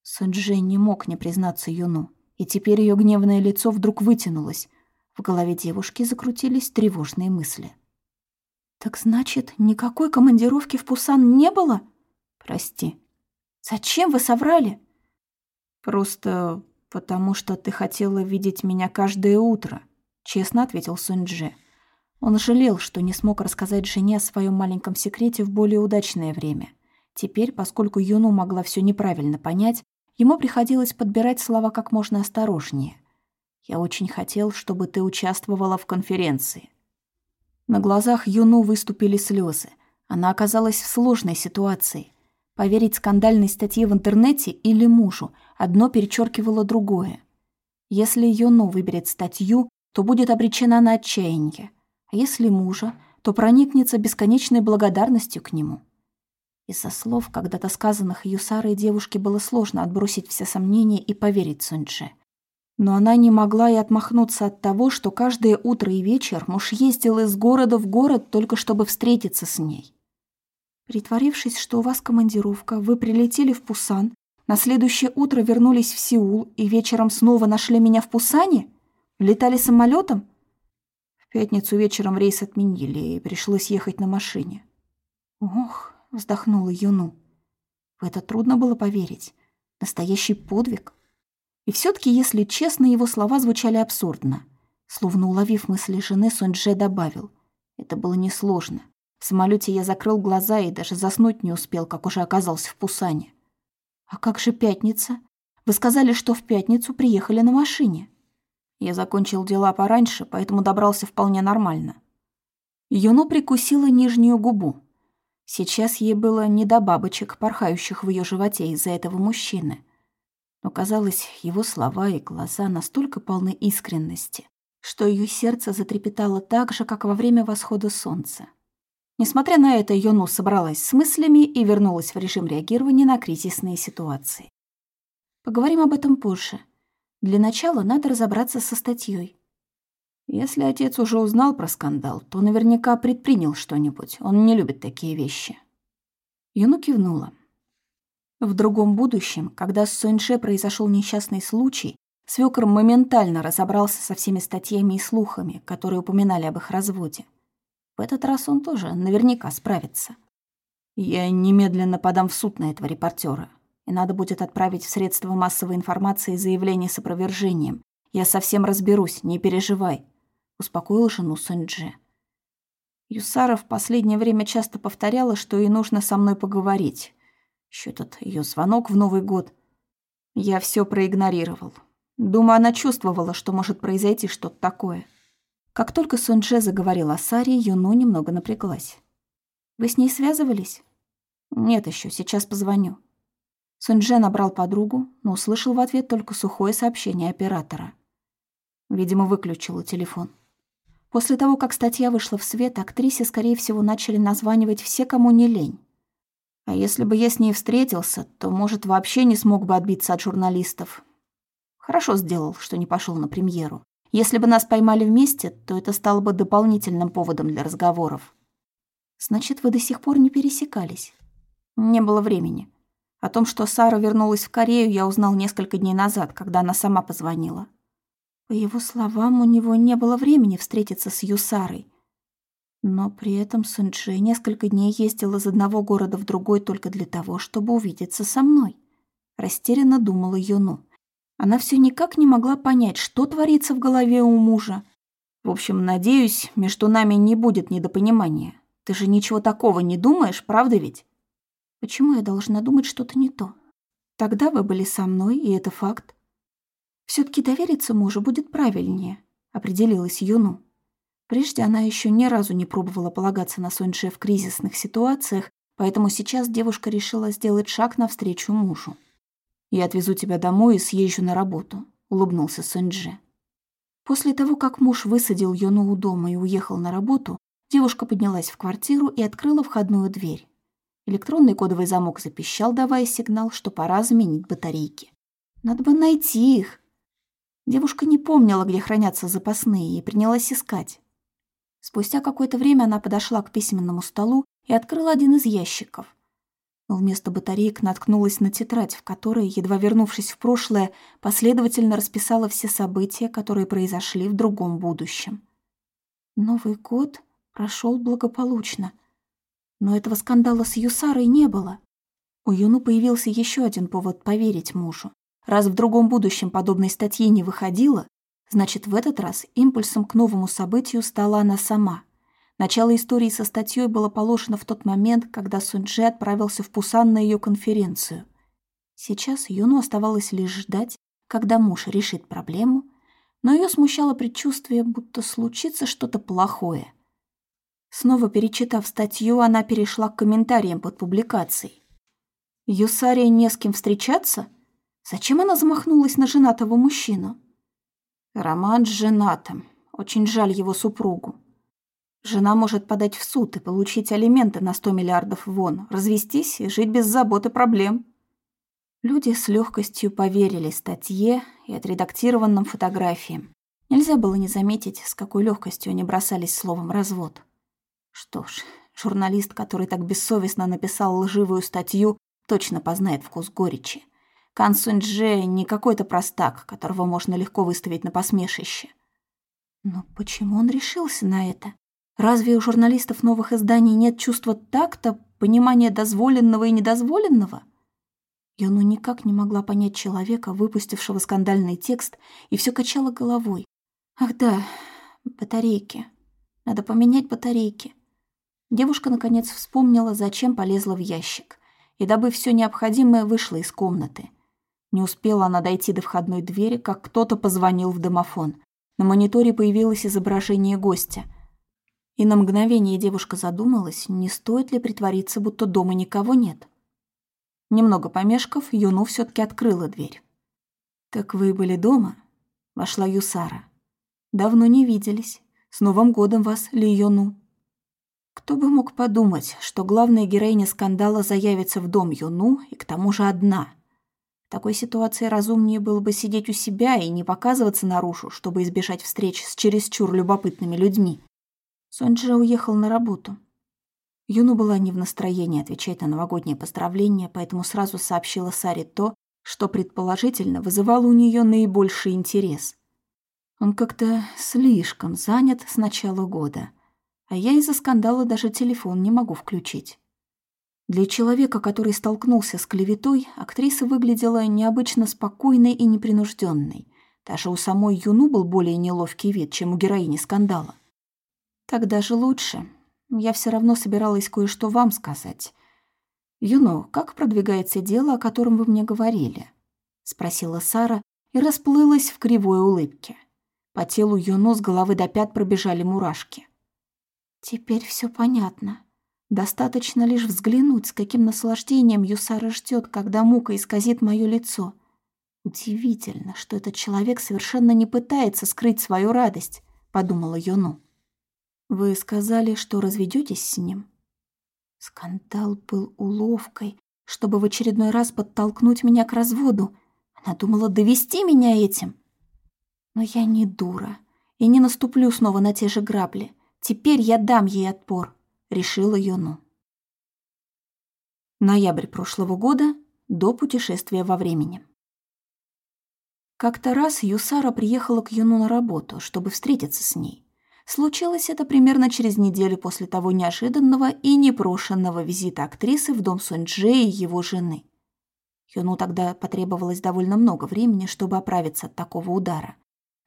Сунджи не мог не признаться Юну и теперь ее гневное лицо вдруг вытянулось. В голове девушки закрутились тревожные мысли. «Так значит, никакой командировки в Пусан не было?» «Прости». «Зачем вы соврали?» «Просто потому, что ты хотела видеть меня каждое утро», — честно ответил Сунь-Дже. Он жалел, что не смог рассказать жене о своем маленьком секрете в более удачное время. Теперь, поскольку Юну могла все неправильно понять, Ему приходилось подбирать слова как можно осторожнее. «Я очень хотел, чтобы ты участвовала в конференции». На глазах Юну выступили слезы. Она оказалась в сложной ситуации. Поверить скандальной статье в интернете или мужу одно перечеркивало другое. Если Юну выберет статью, то будет обречена на отчаяние. А если мужа, то проникнется бесконечной благодарностью к нему. Из-за слов, когда-то сказанных Юсарой девушке было сложно отбросить все сомнения и поверить Суньчже. Но она не могла и отмахнуться от того, что каждое утро и вечер муж ездил из города в город только чтобы встретиться с ней. Притворившись, что у вас командировка, вы прилетели в Пусан, на следующее утро вернулись в Сеул и вечером снова нашли меня в Пусане? Летали самолетом? В пятницу вечером рейс отменили, и пришлось ехать на машине. Ох, вздохнула Юну. В это трудно было поверить. Настоящий подвиг. И все таки если честно, его слова звучали абсурдно. Словно уловив мысли жены, Суньдже добавил. Это было несложно. В самолете я закрыл глаза и даже заснуть не успел, как уже оказался в Пусане. «А как же пятница? Вы сказали, что в пятницу приехали на машине». Я закончил дела пораньше, поэтому добрался вполне нормально. Юну прикусила нижнюю губу. Сейчас ей было не до бабочек, порхающих в ее животе из-за этого мужчины. Но, казалось, его слова и глаза настолько полны искренности, что ее сердце затрепетало так же, как во время восхода солнца. Несмотря на это, Йону собралась с мыслями и вернулась в режим реагирования на кризисные ситуации. Поговорим об этом позже. Для начала надо разобраться со статьей. Если отец уже узнал про скандал, то наверняка предпринял что-нибудь. Он не любит такие вещи. Юну кивнула. В другом будущем, когда с Суньше произошел несчастный случай, свёкор моментально разобрался со всеми статьями и слухами, которые упоминали об их разводе. В этот раз он тоже наверняка справится. Я немедленно подам в суд на этого репортера, и надо будет отправить в средства массовой информации заявление с опровержением. Я совсем разберусь, не переживай успокоил жену Сэнджи. Юсара в последнее время часто повторяла, что ей нужно со мной поговорить. Еще этот ее звонок в Новый год. Я все проигнорировал. Думаю, она чувствовала, что может произойти что-то такое. Как только Сунже заговорил о Саре, Юну немного напряглась. «Вы с ней связывались?» «Нет еще, сейчас позвоню». Сунже набрал подругу, но услышал в ответ только сухое сообщение оператора. Видимо, выключила телефон. После того, как статья вышла в свет, актрисе, скорее всего, начали названивать все, кому не лень. А если бы я с ней встретился, то, может, вообще не смог бы отбиться от журналистов. Хорошо сделал, что не пошел на премьеру. Если бы нас поймали вместе, то это стало бы дополнительным поводом для разговоров. Значит, вы до сих пор не пересекались? Не было времени. О том, что Сара вернулась в Корею, я узнал несколько дней назад, когда она сама позвонила. По его словам, у него не было времени встретиться с Юсарой. Но при этом Сунджи несколько дней ездил из одного города в другой только для того, чтобы увидеться со мной. Растерянно думала Юну. Она все никак не могла понять, что творится в голове у мужа. В общем, надеюсь, между нами не будет недопонимания. Ты же ничего такого не думаешь, правда ведь? Почему я должна думать что-то не то? Тогда вы были со мной, и это факт все таки довериться мужу будет правильнее», — определилась Юну. Прежде она еще ни разу не пробовала полагаться на Соньше в кризисных ситуациях, поэтому сейчас девушка решила сделать шаг навстречу мужу. «Я отвезу тебя домой и съезжу на работу», — улыбнулся Соньже. После того, как муж высадил Юну у дома и уехал на работу, девушка поднялась в квартиру и открыла входную дверь. Электронный кодовый замок запищал, давая сигнал, что пора заменить батарейки. «Надо бы найти их», Девушка не помнила, где хранятся запасные, и принялась искать. Спустя какое-то время она подошла к письменному столу и открыла один из ящиков. Но вместо батареек наткнулась на тетрадь, в которой, едва вернувшись в прошлое, последовательно расписала все события, которые произошли в другом будущем. Новый год прошел благополучно. Но этого скандала с Юсарой не было. У Юну появился еще один повод поверить мужу. Раз в другом будущем подобной статьи не выходило, значит, в этот раз импульсом к новому событию стала она сама. Начало истории со статьей было положено в тот момент, когда Сунджи отправился в Пусан на ее конференцию. Сейчас Юну оставалось лишь ждать, когда муж решит проблему, но ее смущало предчувствие, будто случится что-то плохое. Снова перечитав статью, она перешла к комментариям под публикацией. «Юсария не с кем встречаться?» Зачем она замахнулась на женатого мужчину? Роман с женатым. Очень жаль его супругу. Жена может подать в суд и получить алименты на 100 миллиардов вон, развестись и жить без забот и проблем. Люди с легкостью поверили статье и отредактированным фотографиям. Нельзя было не заметить, с какой легкостью они бросались словом «развод». Что ж, журналист, который так бессовестно написал лживую статью, точно познает вкус горечи. Кан Суньчжэ не какой-то простак, которого можно легко выставить на посмешище. Но почему он решился на это? Разве у журналистов новых изданий нет чувства такта, понимания дозволенного и недозволенного? Юну никак не могла понять человека, выпустившего скандальный текст, и все качала головой. Ах да, батарейки. Надо поменять батарейки. Девушка наконец вспомнила, зачем полезла в ящик, и, добыв все необходимое, вышла из комнаты — не успела она дойти до входной двери, как кто-то позвонил в домофон. На мониторе появилось изображение гостя. И на мгновение девушка задумалась, не стоит ли притвориться, будто дома никого нет. Немного помешков, Юну все таки открыла дверь. «Так вы были дома?» — вошла Юсара. «Давно не виделись. С Новым годом вас, Ли Юну!» Кто бы мог подумать, что главная героиня скандала заявится в дом Юну и к тому же одна. Такой ситуации разумнее было бы сидеть у себя и не показываться наружу, чтобы избежать встреч с чересчур любопытными людьми. Сонджа уехал на работу. Юну была не в настроении отвечать на новогодние поздравления, поэтому сразу сообщила Саре то, что предположительно вызывало у нее наибольший интерес. Он как-то слишком занят с начала года, а я из-за скандала даже телефон не могу включить. Для человека, который столкнулся с клеветой, актриса выглядела необычно спокойной и непринужденной. Даже у самой Юну был более неловкий вид, чем у героини скандала. Так даже лучше. Я все равно собиралась кое-что вам сказать. Юно, как продвигается дело, о котором вы мне говорили? Спросила Сара и расплылась в кривой улыбке. По телу Юно с головы до пят пробежали мурашки. Теперь все понятно. Достаточно лишь взглянуть, с каким наслаждением Юсара ждет, когда мука исказит мое лицо. Удивительно, что этот человек совершенно не пытается скрыть свою радость, подумала Юну. Вы сказали, что разведетесь с ним? Скандал был уловкой, чтобы в очередной раз подтолкнуть меня к разводу. Она думала довести меня этим. Но я не дура и не наступлю снова на те же грабли. Теперь я дам ей отпор, решила Йону. Ноябрь прошлого года до путешествия во времени. Как-то раз Юсара приехала к Юну на работу, чтобы встретиться с ней. Случилось это примерно через неделю после того неожиданного и непрошенного визита актрисы в дом Суньчжэ и его жены. Юну тогда потребовалось довольно много времени, чтобы оправиться от такого удара.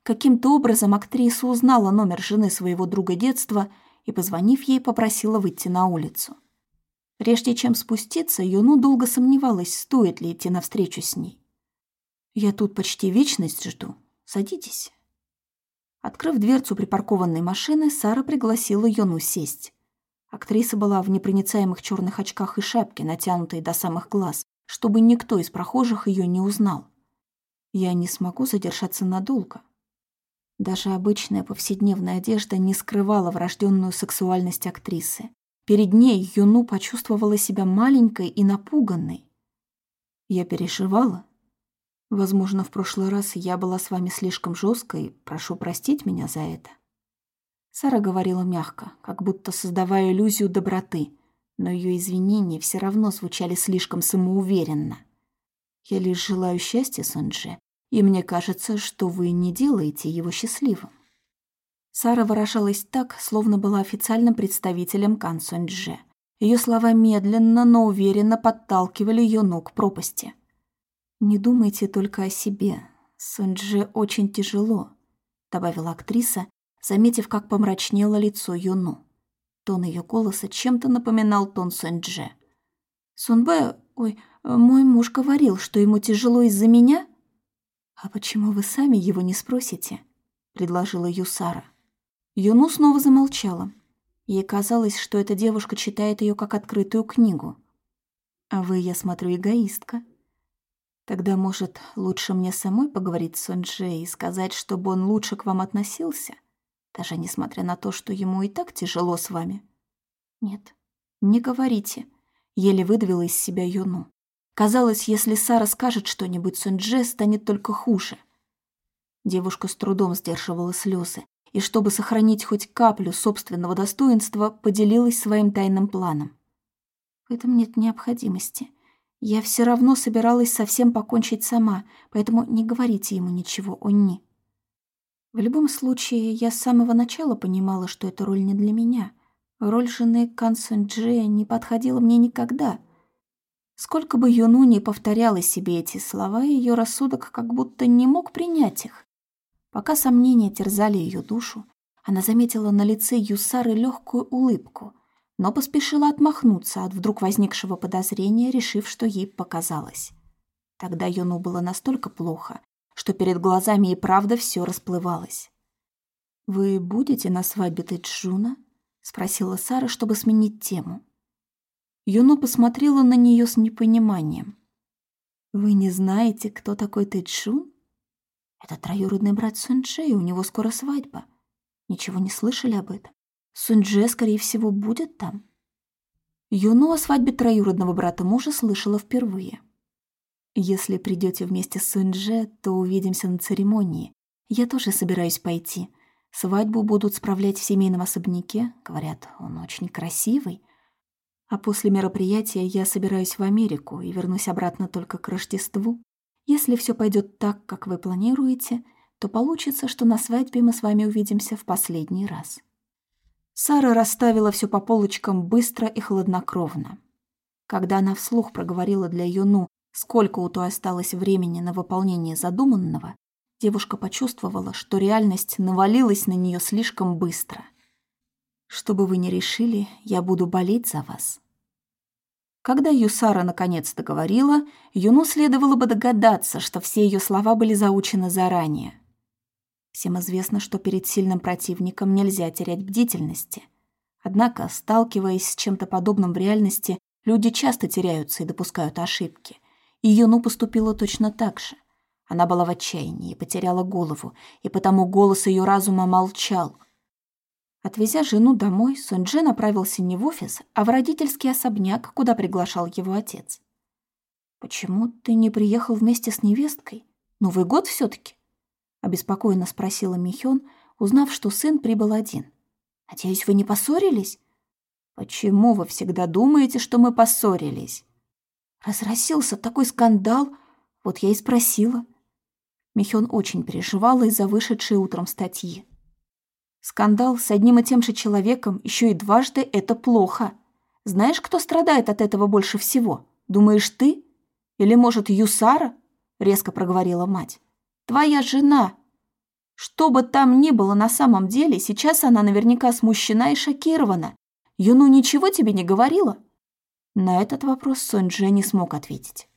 Каким-то образом актриса узнала номер жены своего друга детства и, позвонив ей, попросила выйти на улицу. Прежде чем спуститься, Юну долго сомневалась, стоит ли идти навстречу с ней. «Я тут почти вечность жду. Садитесь». Открыв дверцу припаркованной машины, Сара пригласила Йону сесть. Актриса была в непроницаемых черных очках и шапке, натянутой до самых глаз, чтобы никто из прохожих ее не узнал. Я не смогу задержаться надолго. Даже обычная повседневная одежда не скрывала врожденную сексуальность актрисы. Перед ней Юну почувствовала себя маленькой и напуганной. Я переживала, Возможно, в прошлый раз я была с вами слишком жесткой, прошу простить меня за это. Сара говорила мягко, как будто создавая иллюзию доброты, но ее извинения все равно звучали слишком самоуверенно. Я лишь желаю счастья Санджи, и мне кажется, что вы не делаете его счастливым. Сара выражалась так, словно была официальным представителем Кан Сонджи. Ее слова медленно, но уверенно подталкивали ее ног к пропасти. «Не думайте только о себе. Сунджи очень тяжело», — добавила актриса, заметив, как помрачнело лицо Юну. Тон ее голоса чем-то напоминал тон Сунджи. «Сунбэ, ой, мой муж говорил, что ему тяжело из-за меня?» «А почему вы сами его не спросите?» — предложила Юсара. Юну снова замолчала. Ей казалось, что эта девушка читает ее как открытую книгу. «А вы, я смотрю, эгоистка», Тогда, может, лучше мне самой поговорить с Сонджи и сказать, чтобы он лучше к вам относился? Даже несмотря на то, что ему и так тяжело с вами. Нет, не говорите. Еле выдавила из себя Юну. Казалось, если Сара скажет что-нибудь Сонджи, станет только хуже. Девушка с трудом сдерживала слезы и, чтобы сохранить хоть каплю собственного достоинства, поделилась своим тайным планом. В этом нет необходимости. Я все равно собиралась совсем покончить сама, поэтому не говорите ему ничего, Онни. В любом случае, я с самого начала понимала, что эта роль не для меня. Роль жены Кансон Дже не подходила мне никогда. Сколько бы Юну не повторяла себе эти слова, ее рассудок как будто не мог принять их. Пока сомнения терзали ее душу, она заметила на лице Юсары легкую улыбку — но поспешила отмахнуться от вдруг возникшего подозрения, решив, что ей показалось. Тогда Юну было настолько плохо, что перед глазами и правда все расплывалось. «Вы будете на свадьбе Тэджуна?» — спросила Сара, чтобы сменить тему. Юну посмотрела на нее с непониманием. «Вы не знаете, кто такой Тэджун? Это троюродный брат Сунджи, у него скоро свадьба. Ничего не слышали об этом? Сунджи, скорее всего, будет там?» Юну о свадьбе троюродного брата мужа слышала впервые. «Если придете вместе с Сунже, то увидимся на церемонии. Я тоже собираюсь пойти. Свадьбу будут справлять в семейном особняке. Говорят, он очень красивый. А после мероприятия я собираюсь в Америку и вернусь обратно только к Рождеству. Если все пойдет так, как вы планируете, то получится, что на свадьбе мы с вами увидимся в последний раз». Сара расставила все по полочкам быстро и хладнокровно. Когда она вслух проговорила для Юну, сколько у той осталось времени на выполнение задуманного, девушка почувствовала, что реальность навалилась на нее слишком быстро. «Что бы вы ни решили, я буду болеть за вас». Когда Юсара наконец договорила, Юну следовало бы догадаться, что все ее слова были заучены заранее – Всем известно, что перед сильным противником нельзя терять бдительности. Однако, сталкиваясь с чем-то подобным в реальности, люди часто теряются и допускают ошибки. И Юну поступила точно так же. Она была в отчаянии и потеряла голову, и потому голос ее разума молчал. Отвезя жену домой, Сунджи направился не в офис, а в родительский особняк, куда приглашал его отец. «Почему ты не приехал вместе с невесткой? Новый год все таки обеспокоенно спросила Михён, узнав, что сын прибыл один. «Надеюсь, вы не поссорились?» «Почему вы всегда думаете, что мы поссорились?» «Разразился такой скандал, вот я и спросила». Михён очень переживала из-за вышедшей утром статьи. Скандал с одним и тем же человеком еще и дважды — это плохо. Знаешь, кто страдает от этого больше всего? Думаешь, ты? Или, может, Юсара?» — резко проговорила мать. Твоя жена. Что бы там ни было на самом деле, сейчас она наверняка смущена и шокирована. Юну ничего тебе не говорила?» На этот вопрос Сонь-Дже не смог ответить.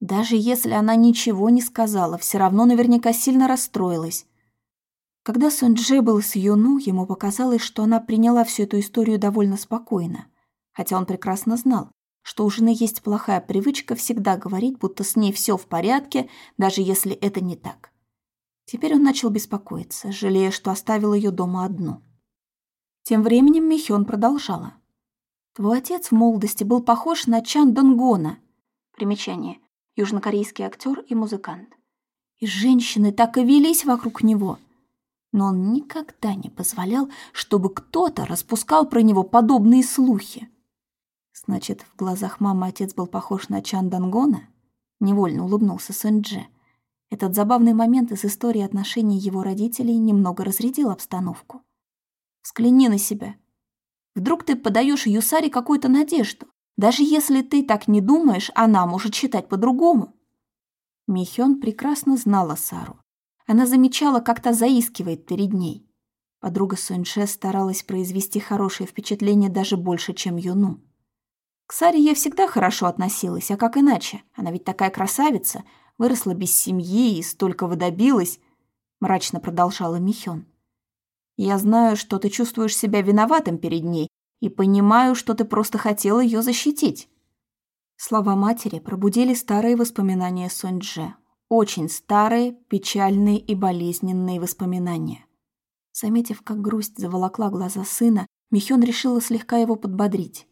Даже если она ничего не сказала, все равно наверняка сильно расстроилась. Когда Сонь-Дже был с Юну, ему показалось, что она приняла всю эту историю довольно спокойно, хотя он прекрасно знал, что у жены есть плохая привычка всегда говорить, будто с ней все в порядке, даже если это не так. Теперь он начал беспокоиться, жалея, что оставил ее дома одну. Тем временем Михён продолжала. «Твой отец в молодости был похож на Чан Донгона». Примечание. Южнокорейский актер и музыкант. И женщины так и велись вокруг него. Но он никогда не позволял, чтобы кто-то распускал про него подобные слухи. Значит, в глазах мамы отец был похож на Чан Дангона? Невольно улыбнулся Сэнджи. Этот забавный момент из истории отношений его родителей немного разрядил обстановку. Взгляни на себя. Вдруг ты подаешь Юсаре какую-то надежду. Даже если ты так не думаешь, она может считать по-другому. Михён прекрасно знала Сару. Она замечала, как та заискивает перед ней. Подруга Суньше старалась произвести хорошее впечатление даже больше, чем Юну. К Саре я всегда хорошо относилась, а как иначе? Она ведь такая красавица, выросла без семьи и столько добилась, мрачно продолжала Михён. Я знаю, что ты чувствуешь себя виноватым перед ней и понимаю, что ты просто хотел ее защитить. Слова матери пробудили старые воспоминания Соньдже. Очень старые, печальные и болезненные воспоминания. Заметив, как грусть заволокла глаза сына, Михён решила слегка его подбодрить.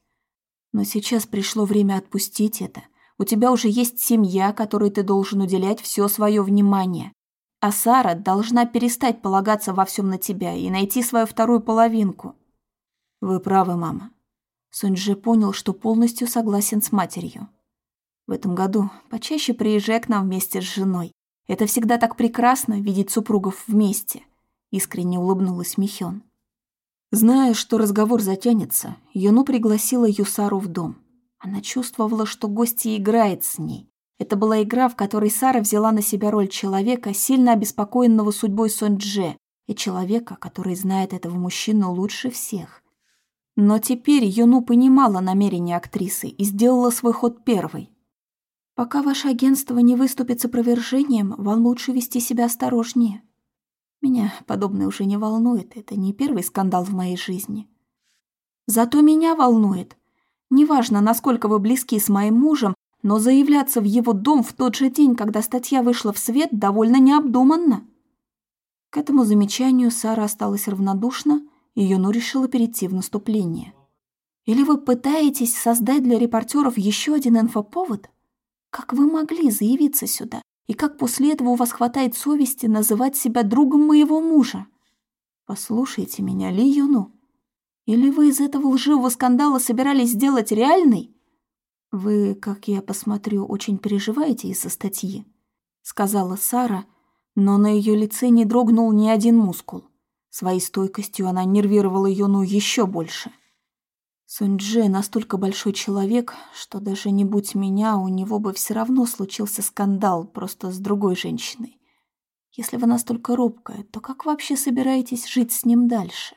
Но сейчас пришло время отпустить это. У тебя уже есть семья, которой ты должен уделять все свое внимание. А Сара должна перестать полагаться во всем на тебя и найти свою вторую половинку. Вы правы, мама. Суньджи понял, что полностью согласен с матерью. В этом году почаще приезжай к нам вместе с женой. Это всегда так прекрасно видеть супругов вместе. Искренне улыбнулась Михён. Зная, что разговор затянется, Юну пригласила Юсару в дом. Она чувствовала, что гостья играет с ней. Это была игра, в которой Сара взяла на себя роль человека, сильно обеспокоенного судьбой Сонь-Дже, и человека, который знает этого мужчину лучше всех. Но теперь Юну понимала намерения актрисы и сделала свой ход первой. «Пока ваше агентство не выступит с опровержением, вам лучше вести себя осторожнее», меня подобное уже не волнует, это не первый скандал в моей жизни. Зато меня волнует. Неважно, насколько вы близки с моим мужем, но заявляться в его дом в тот же день, когда статья вышла в свет, довольно необдуманно. К этому замечанию Сара осталась равнодушна, и Юну решила перейти в наступление. Или вы пытаетесь создать для репортеров еще один инфоповод? Как вы могли заявиться сюда? И как после этого у вас хватает совести называть себя другом моего мужа? Послушайте меня, Ли Юну. Или вы из этого лживого скандала собирались сделать реальный? Вы, как я посмотрю, очень переживаете из-за статьи, сказала Сара, но на ее лице не дрогнул ни один мускул. Своей стойкостью она нервировала Юну еще больше. Сунь-Дже настолько большой человек, что даже не будь меня, у него бы все равно случился скандал просто с другой женщиной. Если вы настолько робкая, то как вообще собираетесь жить с ним дальше?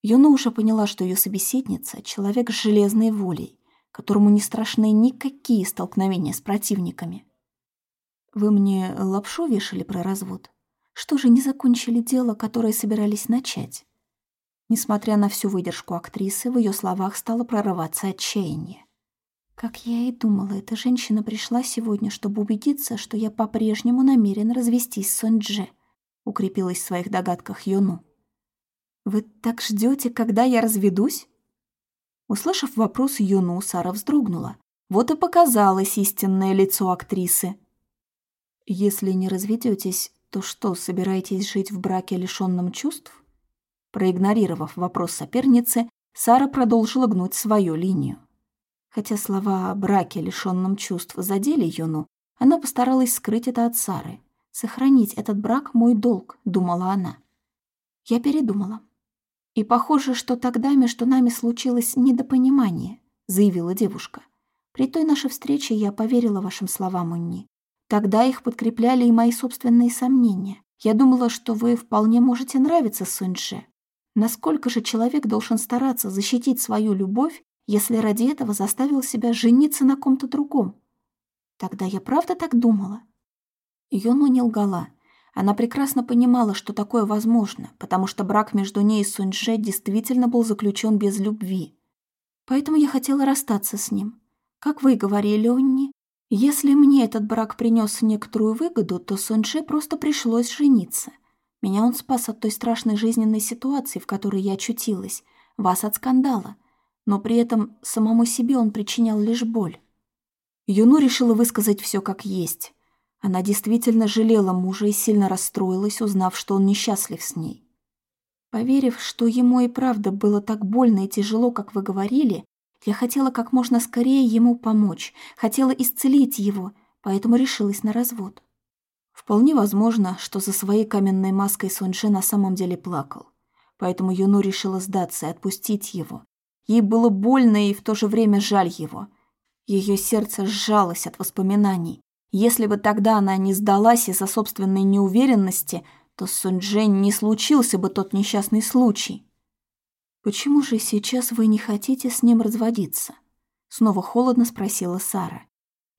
Юна уже поняла, что ее собеседница — человек с железной волей, которому не страшны никакие столкновения с противниками. Вы мне лапшу вешали про развод? Что же не закончили дело, которое собирались начать? Несмотря на всю выдержку актрисы, в ее словах стало прорываться отчаяние. Как я и думала, эта женщина пришла сегодня, чтобы убедиться, что я по-прежнему намерен развестись с Сонджи, укрепилась в своих догадках Юну. Вы так ждете, когда я разведусь? Услышав вопрос Юну, Сара вздрогнула. Вот и показалось истинное лицо актрисы. Если не разведетесь, то что, собираетесь жить в браке, лишенном чувств? Проигнорировав вопрос соперницы, Сара продолжила гнуть свою линию. Хотя слова о браке, лишённом чувств, задели Юну, она постаралась скрыть это от Сары. «Сохранить этот брак — мой долг», — думала она. Я передумала. «И похоже, что тогда между нами случилось недопонимание», — заявила девушка. «При той нашей встрече я поверила вашим словам, Унни. Тогда их подкрепляли и мои собственные сомнения. Я думала, что вы вполне можете нравиться Суньше, Насколько же человек должен стараться защитить свою любовь, если ради этого заставил себя жениться на ком-то другом? Тогда я правда так думала? Йону не лгала. Она прекрасно понимала, что такое возможно, потому что брак между ней и Суньже действительно был заключен без любви. Поэтому я хотела расстаться с ним. Как вы говорили, Онни, если мне этот брак принес некоторую выгоду, то Суньше просто пришлось жениться – меня он спас от той страшной жизненной ситуации, в которой я очутилась, вас от скандала. Но при этом самому себе он причинял лишь боль. Юну решила высказать все как есть. Она действительно жалела мужа и сильно расстроилась, узнав, что он несчастлив с ней. Поверив, что ему и правда было так больно и тяжело, как вы говорили, я хотела как можно скорее ему помочь, хотела исцелить его, поэтому решилась на развод. Вполне возможно, что за своей каменной маской Соньше на самом деле плакал. Поэтому Юну решила сдаться и отпустить его. Ей было больно и в то же время жаль его. Ее сердце сжалось от воспоминаний. Если бы тогда она не сдалась из-за собственной неуверенности, то с Суньчжэнь не случился бы тот несчастный случай. «Почему же сейчас вы не хотите с ним разводиться?» Снова холодно спросила Сара.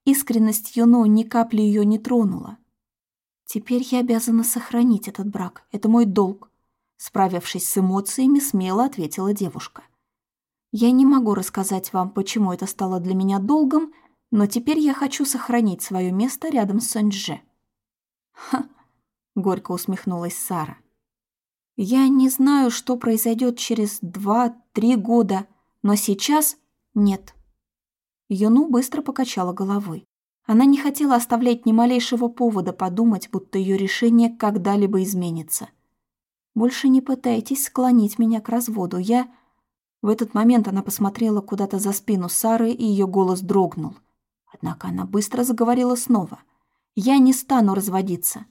Искренность Юну ни капли ее не тронула. Теперь я обязана сохранить этот брак. Это мой долг. Справившись с эмоциями, смело ответила девушка. Я не могу рассказать вам, почему это стало для меня долгом, но теперь я хочу сохранить свое место рядом с Соньдже. Ха, горько усмехнулась Сара. Я не знаю, что произойдет через два-три года, но сейчас нет. Юну быстро покачала головой. Она не хотела оставлять ни малейшего повода подумать, будто ее решение когда-либо изменится. «Больше не пытайтесь склонить меня к разводу. Я...» В этот момент она посмотрела куда-то за спину Сары, и ее голос дрогнул. Однако она быстро заговорила снова. «Я не стану разводиться».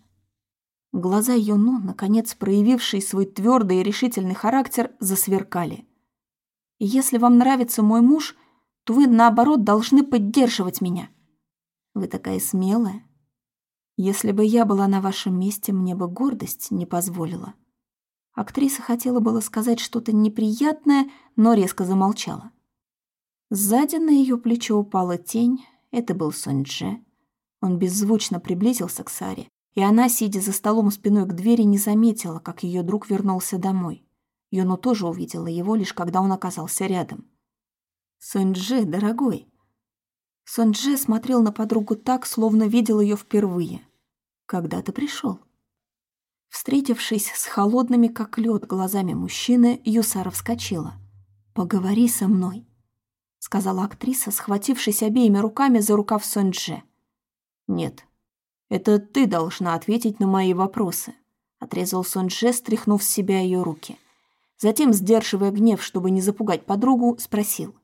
Глаза Юну, наконец проявившие свой твердый и решительный характер, засверкали. «Если вам нравится мой муж, то вы, наоборот, должны поддерживать меня. Вы такая смелая. Если бы я была на вашем месте, мне бы гордость не позволила. Актриса хотела было сказать что-то неприятное, но резко замолчала. Сзади на ее плечо упала тень. Это был Соньдже. Он беззвучно приблизился к Саре, и она, сидя за столом спиной к двери, не заметила, как ее друг вернулся домой. Юну тоже увидела его, лишь когда он оказался рядом. «Сунджи, дорогой!» Сунджи смотрел на подругу так, словно видел ее впервые. «Когда ты пришел? Встретившись с холодными, как лед, глазами мужчины, Юсара вскочила. «Поговори со мной», — сказала актриса, схватившись обеими руками за рукав Сунджи. «Нет, это ты должна ответить на мои вопросы», — отрезал Сунджи, стряхнув с себя ее руки. Затем, сдерживая гнев, чтобы не запугать подругу, спросил.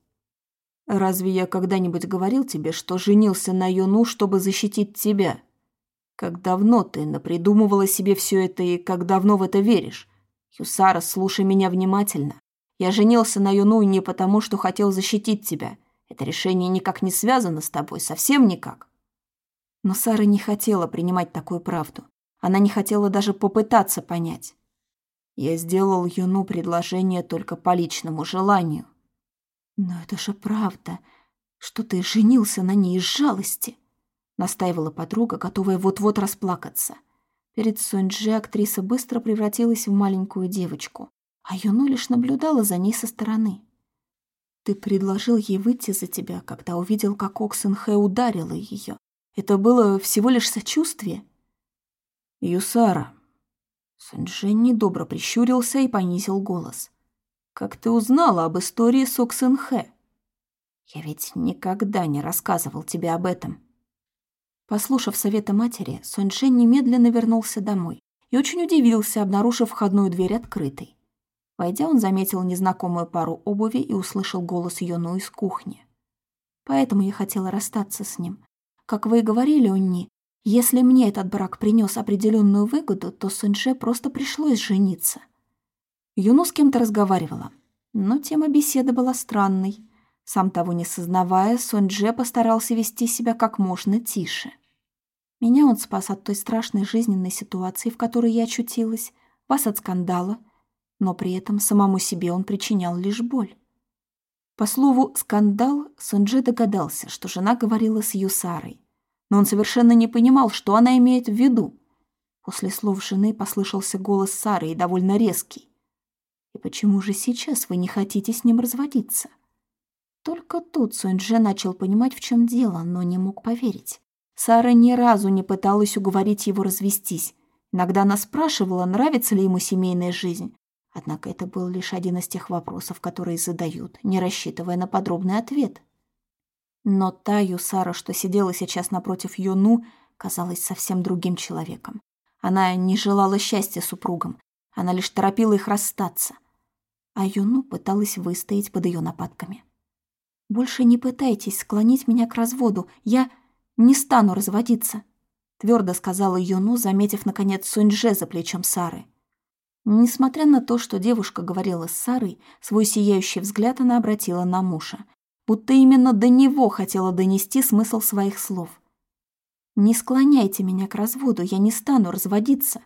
Разве я когда-нибудь говорил тебе, что женился на Юну, чтобы защитить тебя? Как давно ты напридумывала себе все это и как давно в это веришь? Юсара, слушай меня внимательно. Я женился на Юну не потому, что хотел защитить тебя. Это решение никак не связано с тобой, совсем никак. Но Сара не хотела принимать такую правду. Она не хотела даже попытаться понять. Я сделал Юну предложение только по личному желанию. «Но это же правда, что ты женился на ней из жалости», настаивала подруга, готовая вот-вот расплакаться. Перед Сунджи актриса быстро превратилась в маленькую девочку, а Юну лишь наблюдала за ней со стороны. «Ты предложил ей выйти за тебя, когда увидел, как Оксен Хэ ударила ее. Это было всего лишь сочувствие?» «Юсара». Сунджи недобро прищурился и понизил голос. Как ты узнала об истории с Оксенхэ? Я ведь никогда не рассказывал тебе об этом. Послушав совета матери, Соньшень немедленно вернулся домой и очень удивился, обнаружив входную дверь открытой. Войдя, он заметил незнакомую пару обуви и услышал голос Йону из кухни. Поэтому я хотела расстаться с ним. Как вы и говорили, Унни, если мне этот брак принес определенную выгоду, то Суньше просто пришлось жениться. Юну с кем-то разговаривала, но тема беседы была странной. Сам того не сознавая, Сонь-Дже постарался вести себя как можно тише. Меня он спас от той страшной жизненной ситуации, в которой я очутилась, вас от скандала, но при этом самому себе он причинял лишь боль. По слову «скандал» Сунджи догадался, что жена говорила с Юсарой, но он совершенно не понимал, что она имеет в виду. После слов жены послышался голос Сары и довольно резкий. И почему же сейчас вы не хотите с ним разводиться? Только тут Суньдже начал понимать, в чем дело, но не мог поверить. Сара ни разу не пыталась уговорить его развестись. Иногда она спрашивала, нравится ли ему семейная жизнь. Однако это был лишь один из тех вопросов, которые задают, не рассчитывая на подробный ответ. Но та Юсара, что сидела сейчас напротив Юну, казалась совсем другим человеком. Она не желала счастья супругам, она лишь торопила их расстаться. А Юну пыталась выстоять под ее нападками. «Больше не пытайтесь склонить меня к разводу. Я не стану разводиться», — твердо сказала Юну, заметив, наконец, Суньже за плечом Сары. Несмотря на то, что девушка говорила с Сарой, свой сияющий взгляд она обратила на мужа, будто именно до него хотела донести смысл своих слов. «Не склоняйте меня к разводу, я не стану разводиться.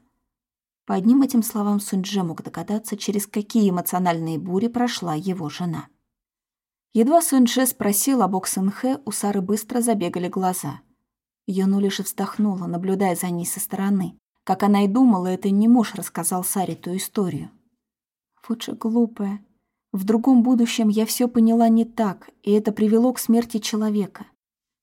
По одним этим словам Суньдже мог догадаться, через какие эмоциональные бури прошла его жена. Едва Суньдже спросил об Оксенхэ, у Сары быстро забегали глаза. Юну лишь вздохнула, наблюдая за ней со стороны. Как она и думала, это не муж рассказал Саре ту историю. Вот же глупая. В другом будущем я все поняла не так, и это привело к смерти человека.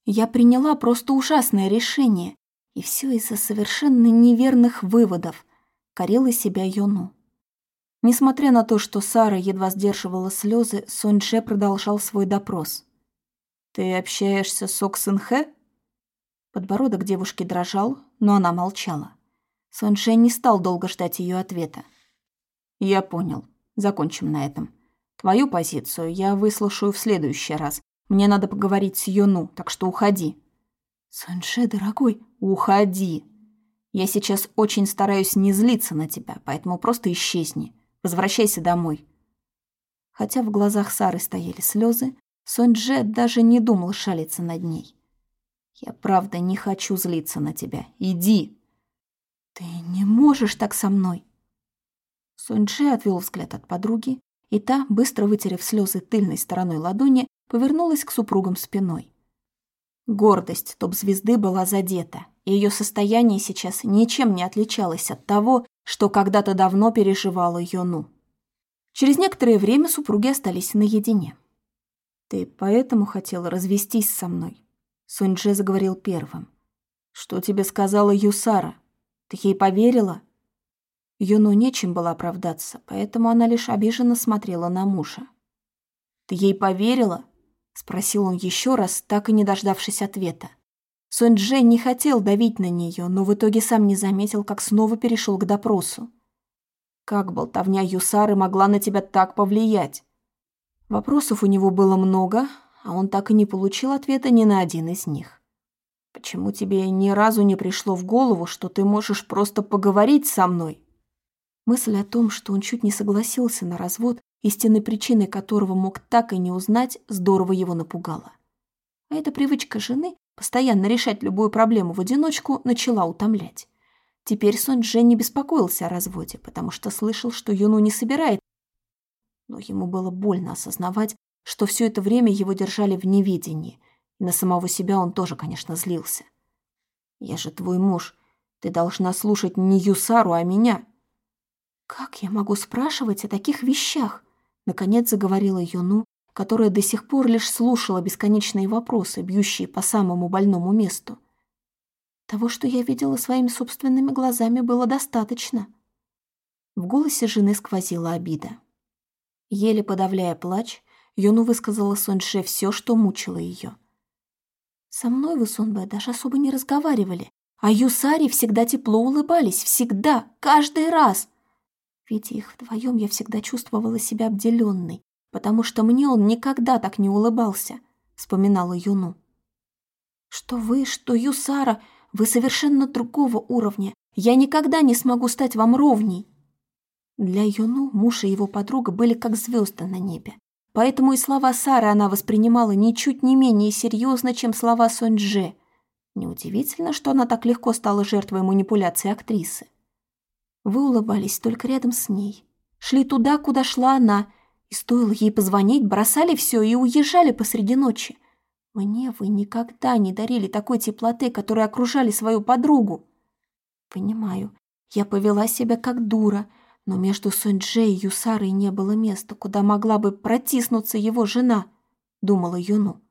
Я приняла просто ужасное решение, и все из-за совершенно неверных выводов – корила себя Йону. Несмотря на то, что Сара едва сдерживала слезы, Соньше продолжал свой допрос. «Ты общаешься с Оксенхэ?» Подбородок девушки дрожал, но она молчала. Соньше не стал долго ждать ее ответа. «Я понял. Закончим на этом. Твою позицию я выслушаю в следующий раз. Мне надо поговорить с Йону, так что уходи». «Соньше, дорогой, уходи!» Я сейчас очень стараюсь не злиться на тебя, поэтому просто исчезни. Возвращайся домой». Хотя в глазах Сары стояли слезы, Сонь-Дже даже не думал шалиться над ней. «Я правда не хочу злиться на тебя. Иди!» «Ты не можешь так со мной!» Сонь-Дже отвел взгляд от подруги, и та, быстро вытерев слезы тыльной стороной ладони, повернулась к супругам спиной. Гордость топ-звезды была задета, и ее состояние сейчас ничем не отличалось от того, что когда-то давно переживала Йону. Через некоторое время супруги остались наедине. «Ты поэтому хотела развестись со мной?» Сунь-Дже заговорил первым. «Что тебе сказала Юсара? Ты ей поверила?» Юну нечем было оправдаться, поэтому она лишь обиженно смотрела на мужа. «Ты ей поверила?» — спросил он еще раз, так и не дождавшись ответа. Сунь Дже не хотел давить на нее, но в итоге сам не заметил, как снова перешел к допросу. «Как болтовня Юсары могла на тебя так повлиять?» Вопросов у него было много, а он так и не получил ответа ни на один из них. «Почему тебе ни разу не пришло в голову, что ты можешь просто поговорить со мной?» Мысль о том, что он чуть не согласился на развод, истинной причиной которого мог так и не узнать, здорово его напугала. А эта привычка жены постоянно решать любую проблему в одиночку начала утомлять. Теперь Сон Джен не беспокоился о разводе, потому что слышал, что Юну не собирает. Но ему было больно осознавать, что все это время его держали в неведении, и на самого себя он тоже, конечно, злился. «Я же твой муж. Ты должна слушать не Юсару, а меня», «Как я могу спрашивать о таких вещах?» Наконец заговорила Юну, которая до сих пор лишь слушала бесконечные вопросы, бьющие по самому больному месту. Того, что я видела своими собственными глазами, было достаточно. В голосе жены сквозила обида. Еле подавляя плач, Юну высказала Соньше все, что мучило ее. «Со мной вы, Сонбэ, даже особо не разговаривали, а Юсари всегда тепло улыбались, всегда, каждый раз. Видя их вдвоем, я всегда чувствовала себя обделенной, потому что мне он никогда так не улыбался, вспоминала Юну. Что вы, что Юсара, вы совершенно другого уровня. Я никогда не смогу стать вам ровней. Для Юну муж и его подруга были как звезды на небе. Поэтому и слова Сары она воспринимала ничуть не менее серьезно, чем слова Сонь-Дже. Неудивительно, что она так легко стала жертвой манипуляции актрисы. Вы улыбались только рядом с ней. Шли туда, куда шла она, и стоило ей позвонить, бросали все и уезжали посреди ночи. Мне вы никогда не дарили такой теплоты, которой окружали свою подругу. Понимаю, я повела себя как дура, но между Сонь-Дже и Юсарой не было места, куда могла бы протиснуться его жена, думала Юну.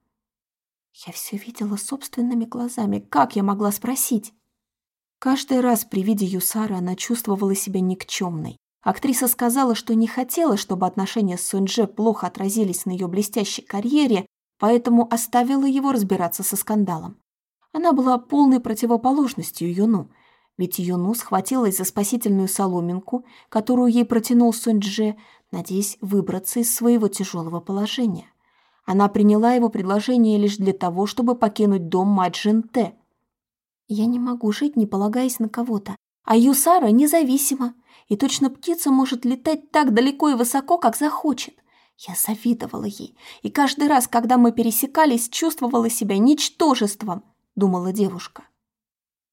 Я все видела собственными глазами. Как я могла спросить? Каждый раз при виде Юсары она чувствовала себя никчемной. Актриса сказала, что не хотела, чтобы отношения с Сунже плохо отразились на ее блестящей карьере, поэтому оставила его разбираться со скандалом. Она была полной противоположностью Юну, ведь Юну схватилась за спасительную соломинку, которую ей протянул Сунже, надеясь выбраться из своего тяжелого положения. Она приняла его предложение лишь для того, чтобы покинуть дом Маджин Тэ, я не могу жить, не полагаясь на кого-то. А Юсара независима, и точно птица может летать так далеко и высоко, как захочет. Я завидовала ей, и каждый раз, когда мы пересекались, чувствовала себя ничтожеством, думала девушка.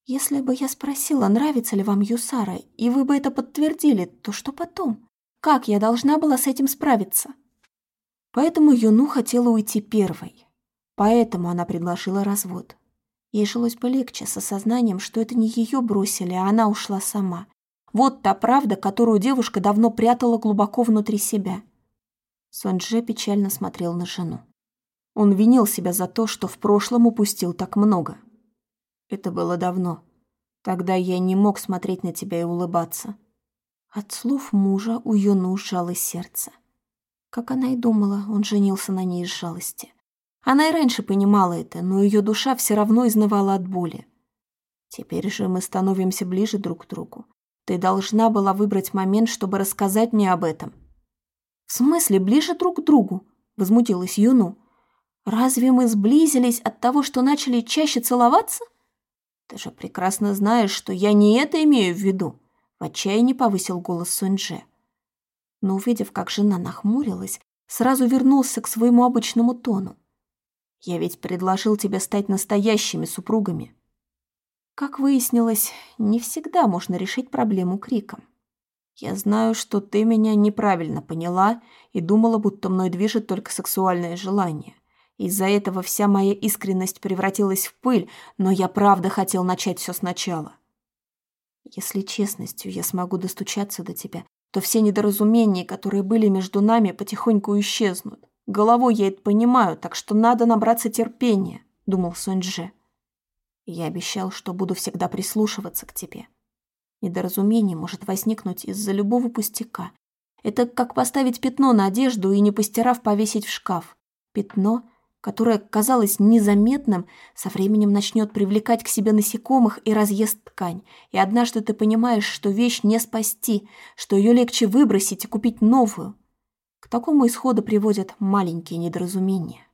Если бы я спросила, нравится ли вам Юсара, и вы бы это подтвердили, то что потом? Как я должна была с этим справиться? Поэтому Юну хотела уйти первой. Поэтому она предложила развод. Ей жилось бы легче с осознанием, что это не ее бросили, а она ушла сама. Вот та правда, которую девушка давно прятала глубоко внутри себя. Сонджи печально смотрел на жену. Он винил себя за то, что в прошлом упустил так много. Это было давно. Тогда я не мог смотреть на тебя и улыбаться. От слов мужа у Юну сжалось сердце. Как она и думала, он женился на ней из жалости. Она и раньше понимала это, но ее душа все равно изнывала от боли. Теперь же мы становимся ближе друг к другу. Ты должна была выбрать момент, чтобы рассказать мне об этом. В смысле, ближе друг к другу? Возмутилась Юну. Разве мы сблизились от того, что начали чаще целоваться? Ты же прекрасно знаешь, что я не это имею в виду. В отчаянии повысил голос Суньже. Но увидев, как жена нахмурилась, сразу вернулся к своему обычному тону. Я ведь предложил тебе стать настоящими супругами. Как выяснилось, не всегда можно решить проблему криком. Я знаю, что ты меня неправильно поняла и думала, будто мной движет только сексуальное желание. Из-за этого вся моя искренность превратилась в пыль, но я правда хотел начать все сначала. Если честностью я смогу достучаться до тебя, что все недоразумения, которые были между нами, потихоньку исчезнут. Головой я это понимаю, так что надо набраться терпения, думал Суньдже. Я обещал, что буду всегда прислушиваться к тебе. Недоразумение может возникнуть из-за любого пустяка. Это как поставить пятно на одежду и, не постирав, повесить в шкаф. Пятно, которое казалось незаметным, со временем начнет привлекать к себе насекомых и разъест ткань. И однажды ты понимаешь, что вещь не спасти, что ее легче выбросить и купить новую. К такому исходу приводят маленькие недоразумения.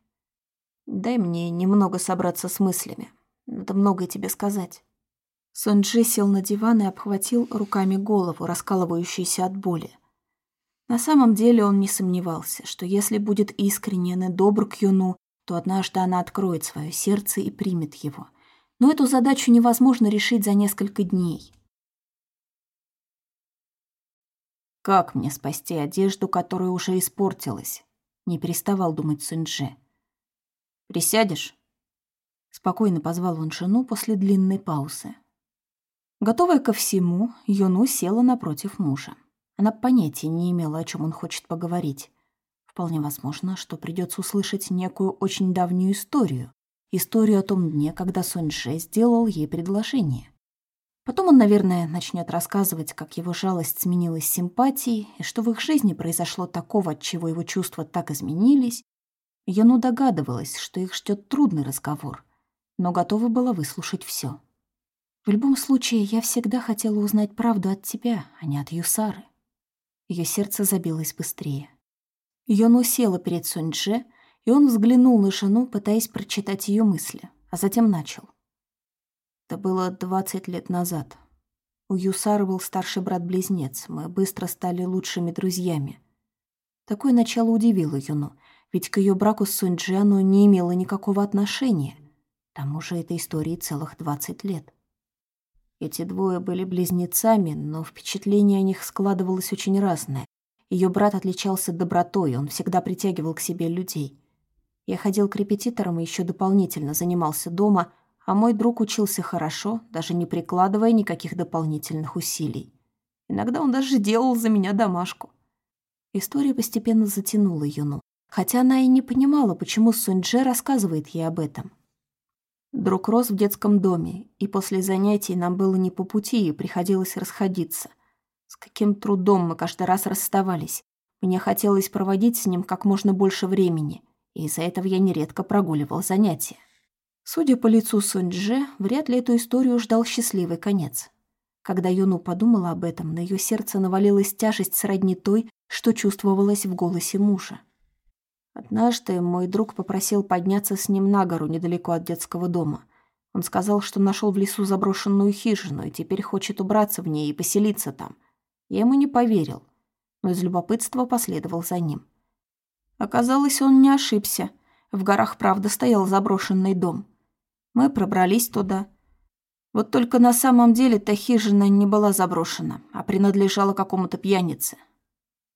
Дай мне немного собраться с мыслями. Надо многое тебе сказать». Сонджи сел на диван и обхватил руками голову, раскалывающуюся от боли. На самом деле он не сомневался, что если будет искренен и добр к Юну, то однажды она откроет свое сердце и примет его. Но эту задачу невозможно решить за несколько дней. «Как мне спасти одежду, которая уже испортилась?» — не переставал думать Сунджи. «Присядешь?» Спокойно позвал он жену после длинной паузы. Готовая ко всему, Юну села напротив мужа. Она понятия не имела, о чем он хочет поговорить. Вполне возможно, что придется услышать некую очень давнюю историю. Историю о том дне, когда Сонь-Дже сделал ей предложение. Потом он, наверное, начнет рассказывать, как его жалость сменилась симпатией, и что в их жизни произошло такого, от чего его чувства так изменились. Юну догадывалась, что их ждет трудный разговор — но готова была выслушать все. В любом случае, я всегда хотела узнать правду от тебя, а не от Юсары. Ее сердце забилось быстрее. Йону села перед Суньдже, и он взглянул на жену, пытаясь прочитать ее мысли, а затем начал. Это было двадцать лет назад. У Юсары был старший брат-близнец, мы быстро стали лучшими друзьями. Такое начало удивило Юну, ведь к ее браку с Суньджи оно не имело никакого отношения. Тому же этой истории целых 20 лет. Эти двое были близнецами, но впечатление о них складывалось очень разное. Ее брат отличался добротой, он всегда притягивал к себе людей. Я ходил к репетиторам и еще дополнительно занимался дома, а мой друг учился хорошо, даже не прикладывая никаких дополнительных усилий. Иногда он даже делал за меня домашку. История постепенно затянула Юну, хотя она и не понимала, почему Суньдже рассказывает ей об этом. Друг рос в детском доме, и после занятий нам было не по пути, и приходилось расходиться. С каким трудом мы каждый раз расставались. Мне хотелось проводить с ним как можно больше времени, и из-за этого я нередко прогуливал занятия. Судя по лицу Сунь-Дже, вряд ли эту историю ждал счастливый конец. Когда Юну подумала об этом, на ее сердце навалилась тяжесть сродни той, что чувствовалось в голосе мужа. Однажды мой друг попросил подняться с ним на гору недалеко от детского дома. Он сказал, что нашел в лесу заброшенную хижину и теперь хочет убраться в ней и поселиться там. Я ему не поверил, но из любопытства последовал за ним. Оказалось, он не ошибся. В горах, правда, стоял заброшенный дом. Мы пробрались туда. Вот только на самом деле та хижина не была заброшена, а принадлежала какому-то пьянице.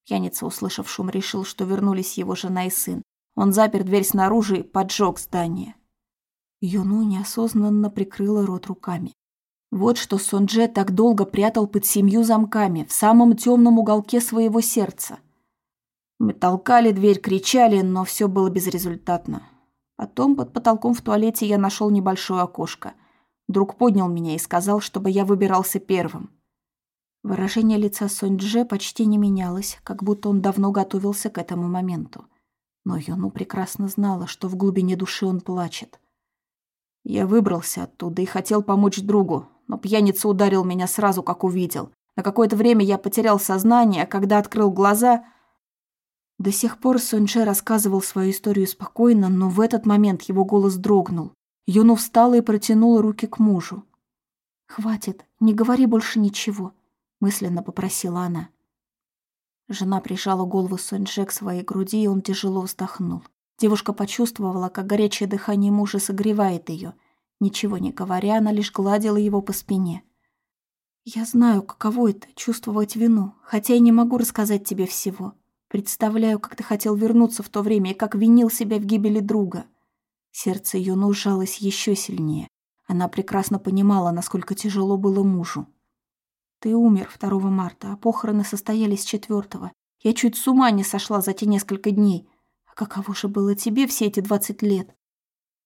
Пьяница, услышав шум, решил, что вернулись его жена и сын. Он запер дверь снаружи и поджег здание. Юну неосознанно прикрыла рот руками. Вот что Сонже так долго прятал под семью замками, в самом темном уголке своего сердца. Мы толкали дверь, кричали, но все было безрезультатно. Потом под потолком в туалете я нашел небольшое окошко. Друг поднял меня и сказал, чтобы я выбирался первым. Выражение лица Сонь-Дже почти не менялось, как будто он давно готовился к этому моменту. Но Йону прекрасно знала, что в глубине души он плачет. Я выбрался оттуда и хотел помочь другу, но пьяница ударил меня сразу, как увидел. На какое-то время я потерял сознание, а когда открыл глаза... До сих пор Соньше рассказывал свою историю спокойно, но в этот момент его голос дрогнул. Юну встала и протянула руки к мужу. «Хватит, не говори больше ничего мысленно попросила она. Жена прижала голову Соньже к своей груди, и он тяжело вздохнул. Девушка почувствовала, как горячее дыхание мужа согревает ее. Ничего не говоря, она лишь гладила его по спине. «Я знаю, каково это — чувствовать вину, хотя и не могу рассказать тебе всего. Представляю, как ты хотел вернуться в то время и как винил себя в гибели друга». Сердце ее сжалось еще сильнее. Она прекрасно понимала, насколько тяжело было мужу. Ты умер 2 марта, а похороны состоялись 4 Я чуть с ума не сошла за те несколько дней. А каково же было тебе все эти 20 лет?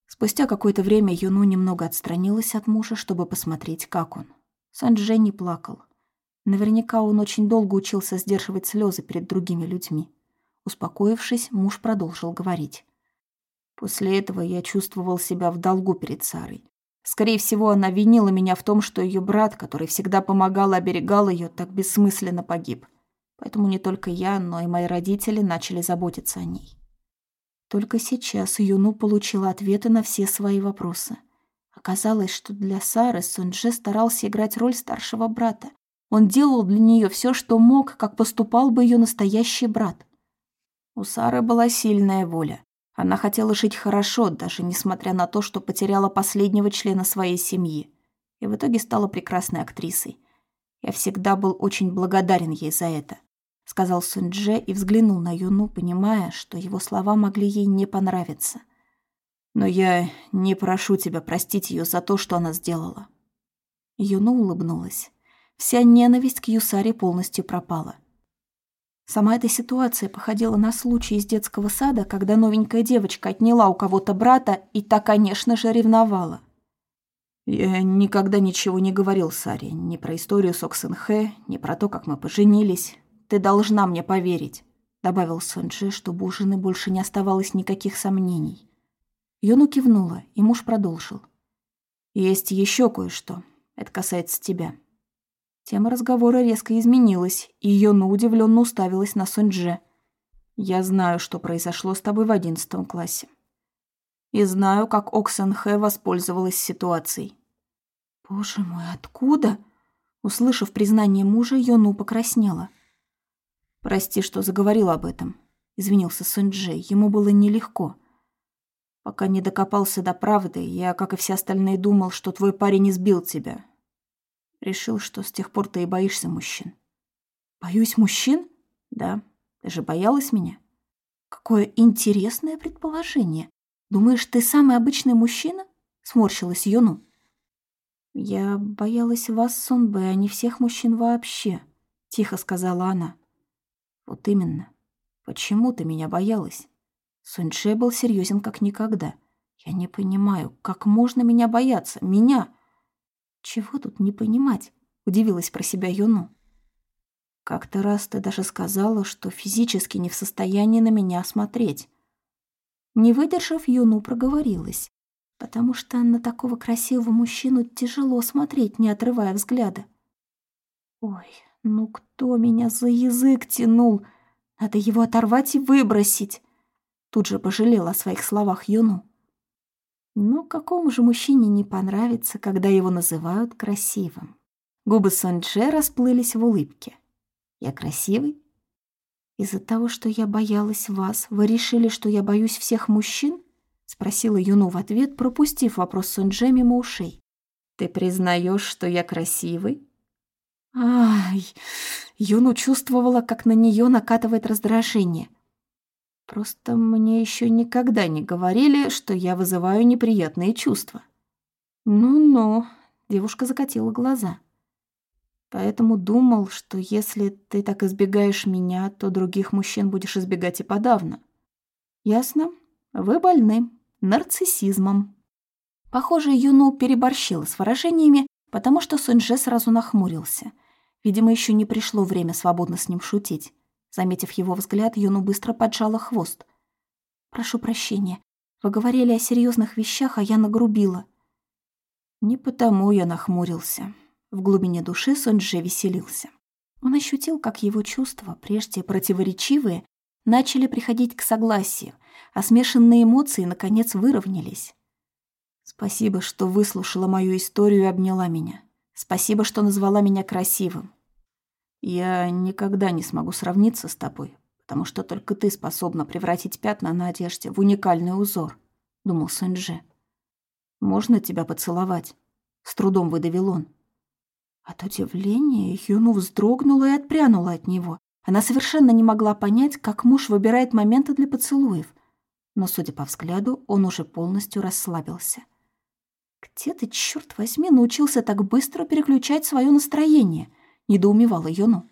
Спустя какое-то время Юну немного отстранилась от мужа, чтобы посмотреть, как он. Санджей не плакал. Наверняка он очень долго учился сдерживать слезы перед другими людьми. Успокоившись, муж продолжил говорить. После этого я чувствовал себя в долгу перед Сарой. Скорее всего, она винила меня в том, что ее брат, который всегда помогал и оберегал ее, так бессмысленно погиб. Поэтому не только я, но и мои родители начали заботиться о ней. Только сейчас Юну получила ответы на все свои вопросы. Оказалось, что для Сары Сунже старался играть роль старшего брата. Он делал для нее все, что мог, как поступал бы ее настоящий брат. У Сары была сильная воля. Она хотела жить хорошо, даже несмотря на то, что потеряла последнего члена своей семьи. И в итоге стала прекрасной актрисой. Я всегда был очень благодарен ей за это. Сказал Сунже и взглянул на Юну, понимая, что его слова могли ей не понравиться. Но я не прошу тебя простить ее за то, что она сделала. Юну улыбнулась. Вся ненависть к Юсаре полностью пропала. Сама эта ситуация походила на случай из детского сада, когда новенькая девочка отняла у кого-то брата и та, конечно же, ревновала. Я никогда ничего не говорил Саре, ни про историю с Оксенхэ, ни про то, как мы поженились. Ты должна мне поверить, добавил Сонджи, чтобы у жены больше не оставалось никаких сомнений. Йону кивнула, и муж продолжил. Есть еще кое-что. Это касается тебя. Тема разговора резко изменилась, и Йону удивленно уставилась на Сунь-Дже. «Я знаю, что произошло с тобой в одиннадцатом классе. И знаю, как Оксан Хэ воспользовалась ситуацией». «Боже мой, откуда?» Услышав признание мужа, Йону покраснела. «Прости, что заговорил об этом», — извинился Сунь-Дже. Ему было нелегко. «Пока не докопался до правды, я, как и все остальные, думал, что твой парень избил тебя, Решил, что с тех пор ты и боишься мужчин. Боюсь мужчин? Да. Ты же боялась меня? Какое интересное предположение. Думаешь, ты самый обычный мужчина? Сморщилась Йону. Я боялась вас, Сонбэ, а не всех мужчин вообще, тихо сказала она. Вот именно. Почему ты меня боялась? Суньше был серьезен как никогда. Я не понимаю, как можно меня бояться? Меня? «Чего тут не понимать?» — удивилась про себя Юну. «Как-то раз ты даже сказала, что физически не в состоянии на меня смотреть». Не выдержав, Юну проговорилась, потому что на такого красивого мужчину тяжело смотреть, не отрывая взгляда. «Ой, ну кто меня за язык тянул? Надо его оторвать и выбросить!» Тут же пожалела о своих словах Юну. Но какому же мужчине не понравится, когда его называют красивым? Губы Сонже расплылись в улыбке. «Я красивый?» «Из-за того, что я боялась вас, вы решили, что я боюсь всех мужчин?» — спросила Юну в ответ, пропустив вопрос Сонже мимо ушей. «Ты признаешь, что я красивый?» Ай, Юну чувствовала, как на нее накатывает раздражение — Просто мне еще никогда не говорили, что я вызываю неприятные чувства. Ну-ну, девушка закатила глаза. Поэтому думал, что если ты так избегаешь меня, то других мужчин будешь избегать и подавно. Ясно? Вы больны. Нарциссизмом. Похоже, Юну переборщила с выражениями, потому что Сунже сразу нахмурился. Видимо, еще не пришло время свободно с ним шутить. Заметив его взгляд, Юну быстро поджала хвост. «Прошу прощения. Вы говорили о серьезных вещах, а я нагрубила». Не потому я нахмурился. В глубине души Сонджи веселился. Он ощутил, как его чувства, прежде противоречивые, начали приходить к согласию, а смешанные эмоции, наконец, выровнялись. «Спасибо, что выслушала мою историю и обняла меня. Спасибо, что назвала меня красивым. Я никогда не смогу сравниться с тобой, потому что только ты способна превратить пятна на одежде в уникальный узор, думал Суньже. Можно тебя поцеловать? С трудом выдавил он. От удивления Юну вздрогнула и отпрянула от него. Она совершенно не могла понять, как муж выбирает моменты для поцелуев. Но, судя по взгляду, он уже полностью расслабился. Где ты, черт возьми, научился так быстро переключать свое настроение? Недоумевала Юну.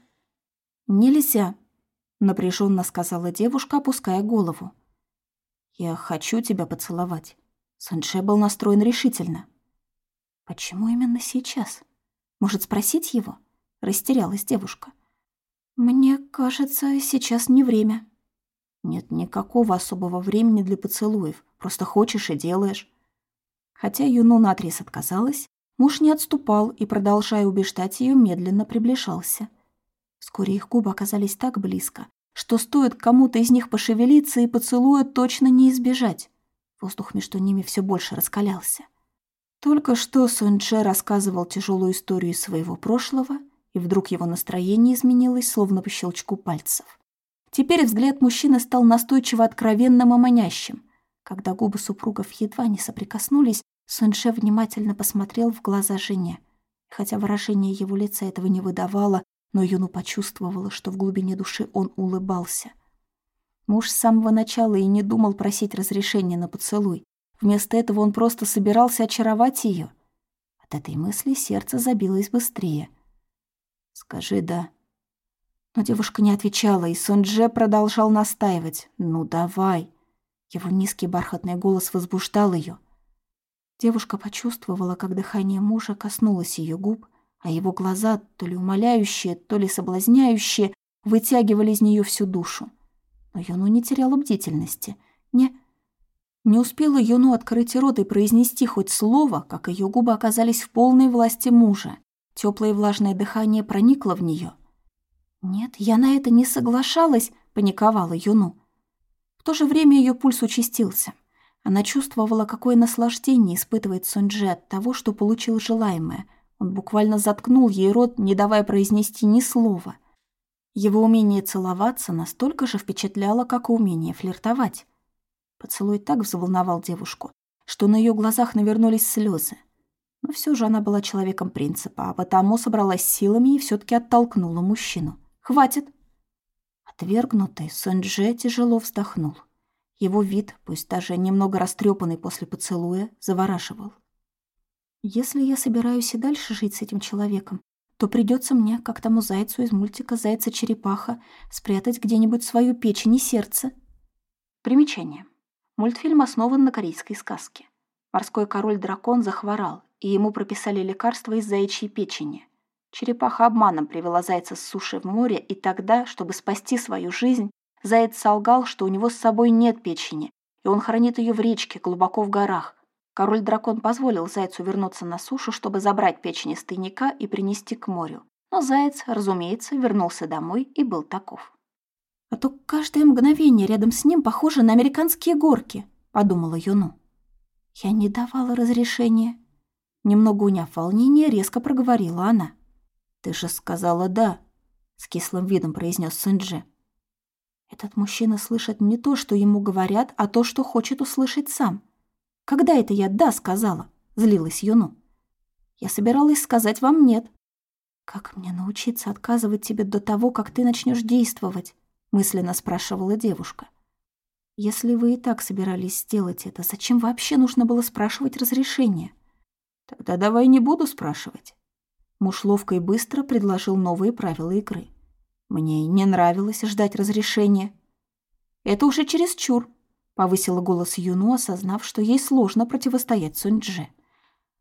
«Нельзя», — напряженно сказала девушка, опуская голову. «Я хочу тебя поцеловать». Санше был настроен решительно. «Почему именно сейчас? Может, спросить его?» — растерялась девушка. «Мне кажется, сейчас не время». «Нет никакого особого времени для поцелуев. Просто хочешь и делаешь». Хотя Юну наотрез отказалась, муж не отступал и, продолжая убеждать ее, медленно приближался. Вскоре их губы оказались так близко, что стоит кому-то из них пошевелиться и поцелуя точно не избежать. Воздух между ними все больше раскалялся. Только что Суньчже рассказывал тяжелую историю своего прошлого, и вдруг его настроение изменилось, словно по щелчку пальцев. Теперь взгляд мужчины стал настойчиво откровенным и манящим. Когда губы супругов едва не соприкоснулись, Суньше внимательно посмотрел в глаза жене. Хотя выражение его лица этого не выдавало, но Юну почувствовала, что в глубине души он улыбался. Муж с самого начала и не думал просить разрешения на поцелуй. Вместо этого он просто собирался очаровать ее. От этой мысли сердце забилось быстрее. «Скажи «да». Но девушка не отвечала, и Сунже продолжал настаивать. «Ну давай». Его низкий бархатный голос возбуждал ее. Девушка почувствовала, как дыхание мужа коснулось ее губ, а его глаза, то ли умоляющие, то ли соблазняющие, вытягивали из нее всю душу. Но Юну не теряла бдительности. Не... Не успела Юну открыть рот и произнести хоть слово, как ее губы оказались в полной власти мужа. Теплое влажное дыхание проникло в нее. «Нет, я на это не соглашалась», — паниковала Юну. В то же время ее пульс участился. Она чувствовала, какое наслаждение испытывает Сунджи от того, что получил желаемое — он буквально заткнул ей рот, не давая произнести ни слова. Его умение целоваться настолько же впечатляло, как и умение флиртовать. Поцелуй так взволновал девушку, что на ее глазах навернулись слезы. Но все же она была человеком принципа, а потому собралась силами и все таки оттолкнула мужчину. «Хватит!» Отвергнутый, Сунже тяжело вздохнул. Его вид, пусть даже немного растрепанный после поцелуя, завораживал. Если я собираюсь и дальше жить с этим человеком, то придется мне, как тому зайцу из мультика «Зайца-черепаха», спрятать где-нибудь свою печень и сердце. Примечание. Мультфильм основан на корейской сказке. Морской король-дракон захворал, и ему прописали лекарство из заячьей печени. Черепаха обманом привела зайца с суши в море, и тогда, чтобы спасти свою жизнь, заяц солгал, что у него с собой нет печени, и он хранит ее в речке, глубоко в горах, Король-дракон позволил зайцу вернуться на сушу, чтобы забрать печень из тайника и принести к морю. Но заяц, разумеется, вернулся домой и был таков. «А то каждое мгновение рядом с ним похоже на американские горки», — подумала Юну. «Я не давала разрешения». Немного уняв волнение, резко проговорила она. «Ты же сказала «да», — с кислым видом произнес Сэнджи. Этот мужчина слышит не то, что ему говорят, а то, что хочет услышать сам. «Когда это я «да» сказала?» — злилась Юну. «Я собиралась сказать вам «нет». «Как мне научиться отказывать тебе до того, как ты начнешь действовать?» — мысленно спрашивала девушка. «Если вы и так собирались сделать это, зачем вообще нужно было спрашивать разрешение?» «Тогда давай не буду спрашивать». Муж ловко и быстро предложил новые правила игры. Мне не нравилось ждать разрешения. «Это уже чересчур», Повысила голос Юну, осознав, что ей сложно противостоять Сунь-Дже.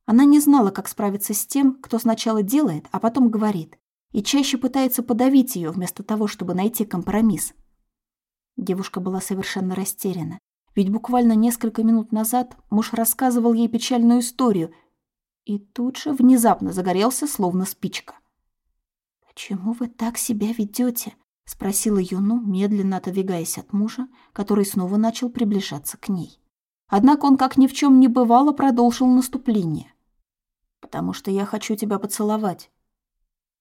Она не знала, как справиться с тем, кто сначала делает, а потом говорит, и чаще пытается подавить ее вместо того, чтобы найти компромисс. Девушка была совершенно растеряна, ведь буквально несколько минут назад муж рассказывал ей печальную историю, и тут же внезапно загорелся, словно спичка. «Почему вы так себя ведете? — спросила Юну, медленно отодвигаясь от мужа, который снова начал приближаться к ней. Однако он, как ни в чем не бывало, продолжил наступление. «Потому что я хочу тебя поцеловать».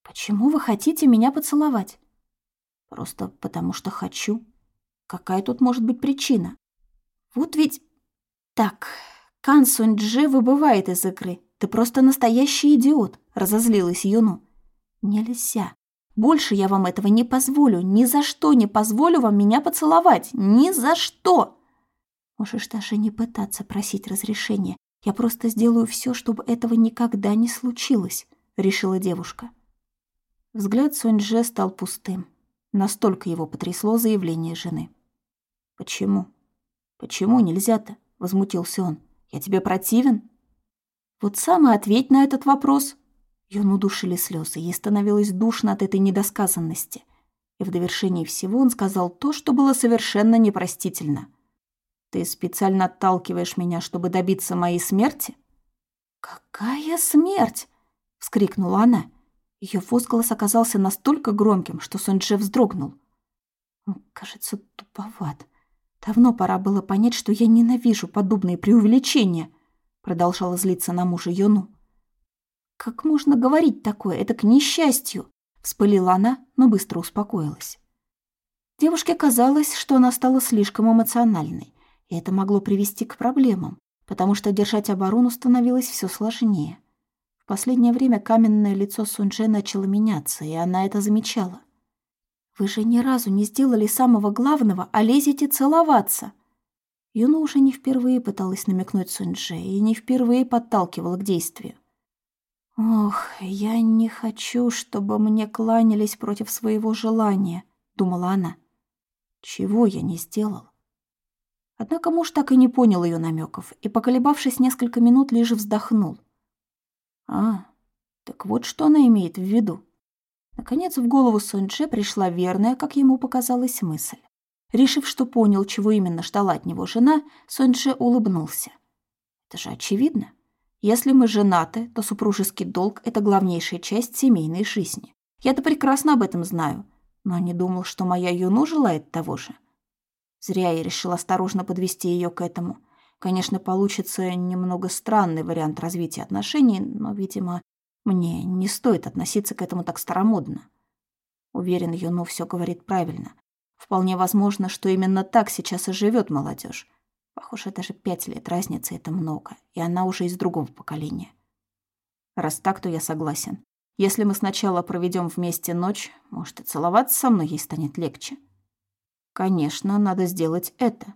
«Почему вы хотите меня поцеловать?» «Просто потому что хочу. Какая тут может быть причина?» «Вот ведь...» «Так, Кан Сунь-Джи выбывает из игры. Ты просто настоящий идиот», — разозлилась Юну. «Нельзя. Больше я вам этого не позволю. Ни за что не позволю вам меня поцеловать. Ни за что!» «Можешь даже не пытаться просить разрешения. Я просто сделаю все, чтобы этого никогда не случилось», — решила девушка. Взгляд Суньже стал пустым. Настолько его потрясло заявление жены. «Почему? Почему нельзя-то?» — возмутился он. «Я тебе противен?» «Вот сам и ответь на этот вопрос». Юну душили слезы, ей становилось душно от этой недосказанности. И в довершении всего он сказал то, что было совершенно непростительно. «Ты специально отталкиваешь меня, чтобы добиться моей смерти?» «Какая смерть?» — вскрикнула она. Ее возглас оказался настолько громким, что Сонджи вздрогнул. Кажется, туповат. Давно пора было понять, что я ненавижу подобные преувеличения, продолжала злиться на мужа Йону. Как можно говорить такое? Это к несчастью, вспылила она, но быстро успокоилась. Девушке казалось, что она стала слишком эмоциональной, и это могло привести к проблемам, потому что держать оборону становилось все сложнее последнее время каменное лицо Сунже начало меняться, и она это замечала. «Вы же ни разу не сделали самого главного, а лезете целоваться!» Юна уже не впервые пыталась намекнуть Сунже и не впервые подталкивала к действию. «Ох, я не хочу, чтобы мне кланялись против своего желания», — думала она. «Чего я не сделал?» Однако муж так и не понял ее намеков и, поколебавшись несколько минут, лишь вздохнул. А, так вот что она имеет в виду. Наконец в голову Сонче пришла верная, как ему показалась, мысль. Решив, что понял, чего именно ждала от него жена, Сонче улыбнулся. Это же очевидно. Если мы женаты, то супружеский долг – это главнейшая часть семейной жизни. Я-то прекрасно об этом знаю, но не думал, что моя Юну желает того же. Зря я решил осторожно подвести ее к этому. Конечно, получится немного странный вариант развития отношений, но, видимо, мне не стоит относиться к этому так старомодно. Уверен, Юну все говорит правильно. Вполне возможно, что именно так сейчас и живет молодежь. Похоже, даже пять лет разницы — это много, и она уже из другого поколения. Раз так, то я согласен. Если мы сначала проведем вместе ночь, может, и целоваться со мной ей станет легче. Конечно, надо сделать это.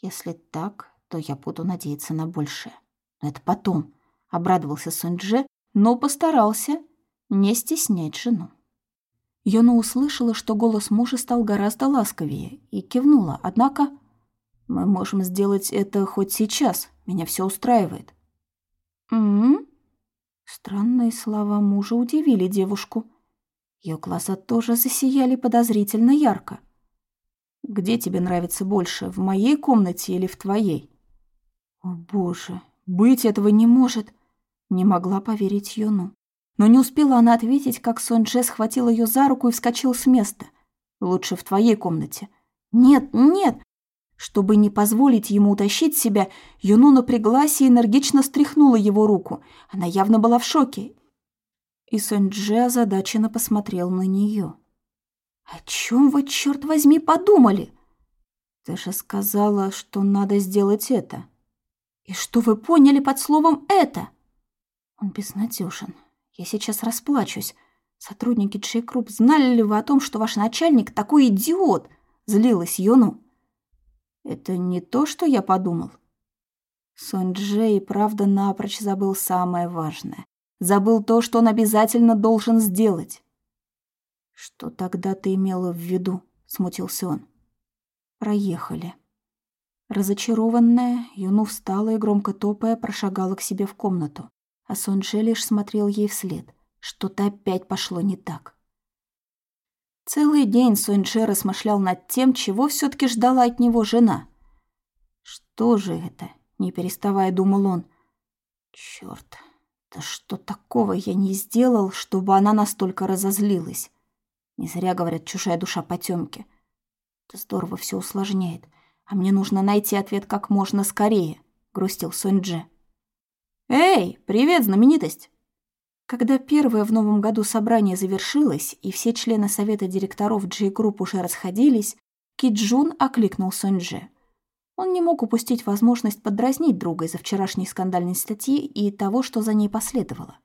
Если так, то я буду надеяться на большее. Но это потом. Обрадовался Сунь-Дже, но постарался не стеснять жену. Йона услышала, что голос мужа стал гораздо ласковее, и кивнула. Однако мы можем сделать это хоть сейчас. Меня все устраивает. М, Странные слова мужа удивили девушку. Ее глаза тоже засияли подозрительно ярко. Где тебе нравится больше, в моей комнате или в твоей? О боже, быть этого не может. Не могла поверить Юну. Но не успела она ответить, как Сон Дже схватил ее за руку и вскочил с места. Лучше в твоей комнате. Нет, нет! Чтобы не позволить ему утащить себя, Юну напряглась и энергично стряхнула его руку. Она явно была в шоке. И Сон Дже озадаченно посмотрел на нее. «О чем вы, черт возьми, подумали?» «Ты же сказала, что надо сделать это», и что вы поняли под словом «это»? Он безнадежен. Я сейчас расплачусь. Сотрудники Джей Круп знали ли вы о том, что ваш начальник такой идиот? Злилась Йону. Это не то, что я подумал. Сон Джей правда напрочь забыл самое важное. Забыл то, что он обязательно должен сделать. Что тогда ты имела в виду? Смутился он. Проехали. Разочарованная, Юну встала и, громко топая, прошагала к себе в комнату, а Сонже лишь смотрел ей вслед. Что-то опять пошло не так. Целый день Сонже размышлял над тем, чего все таки ждала от него жена. «Что же это?» — не переставая думал он. «Чёрт, да что такого я не сделал, чтобы она настолько разозлилась? Не зря говорят, чужая душа потемки. Это здорово все усложняет». А мне нужно найти ответ как можно скорее, грустил Сонь-Дже. Эй, привет, знаменитость. Когда первое в новом году собрание завершилось, и все члены совета директоров Джей-групп уже расходились, Ки-Джун окликнул Сонь-Дже. Он не мог упустить возможность подразнить друга из-за вчерашней скандальной статьи и того, что за ней последовало.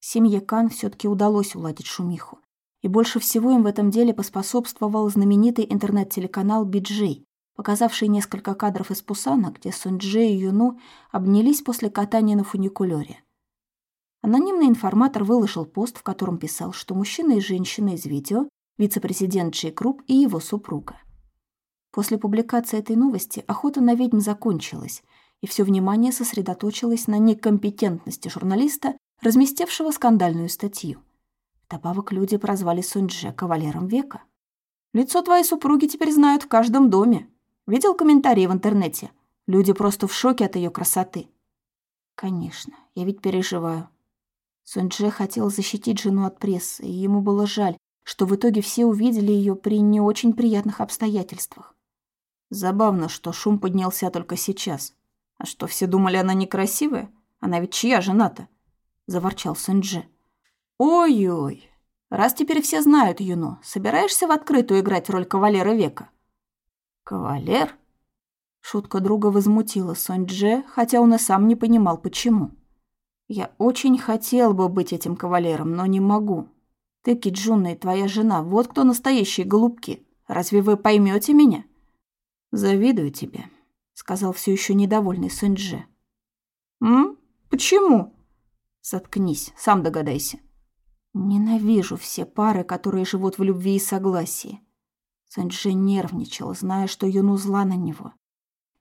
Семье Кан все таки удалось уладить шумиху. И больше всего им в этом деле поспособствовал знаменитый интернет-телеканал Биджей, показавший несколько кадров из Пусана, где Сунджи и Юну обнялись после катания на фуникулёре. Анонимный информатор выложил пост, в котором писал, что мужчина и женщина из видео – вице-президент Джей Круп и его супруга. После публикации этой новости охота на ведьм закончилась, и все внимание сосредоточилось на некомпетентности журналиста, разместившего скандальную статью. Вдобавок люди прозвали Суньдже кавалером века. «Лицо твоей супруги теперь знают в каждом доме. Видел комментарии в интернете? Люди просто в шоке от ее красоты». «Конечно, я ведь переживаю. Суньдже хотел защитить жену от прессы, и ему было жаль, что в итоге все увидели ее при не очень приятных обстоятельствах. Забавно, что шум поднялся только сейчас. А что, все думали, она некрасивая? Она ведь чья жена-то? Заворчал Суньдже. Ой-ой, раз теперь все знают Юну, собираешься в открытую играть роль кавалера века? Кавалер? Шутка друга возмутила Суньдже, хотя он и сам не понимал, почему. Я очень хотел бы быть этим кавалером, но не могу. Ты, Киджуна, и твоя жена, вот кто настоящие голубки. Разве вы поймете меня? Завидую тебе, сказал все еще недовольный Суньдже. М? Почему? Заткнись, сам догадайся. Ненавижу все пары, которые живут в любви и согласии. Суньдже нервничал, зная, что Юну зла на него.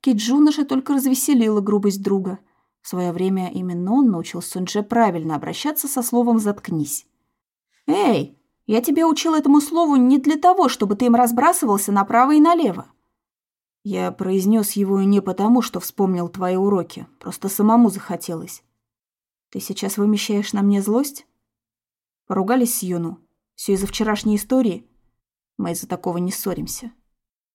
Киджуна же только развеселила грубость друга – в свое время именно он научил Сунже правильно обращаться со словом «заткнись». «Эй, я тебе учил этому слову не для того, чтобы ты им разбрасывался направо и налево. Я произнес его не потому, что вспомнил твои уроки, просто самому захотелось. Ты сейчас вымещаешь на мне злость? Поругались с Юну? Все из-за вчерашней истории? Мы из-за такого не ссоримся.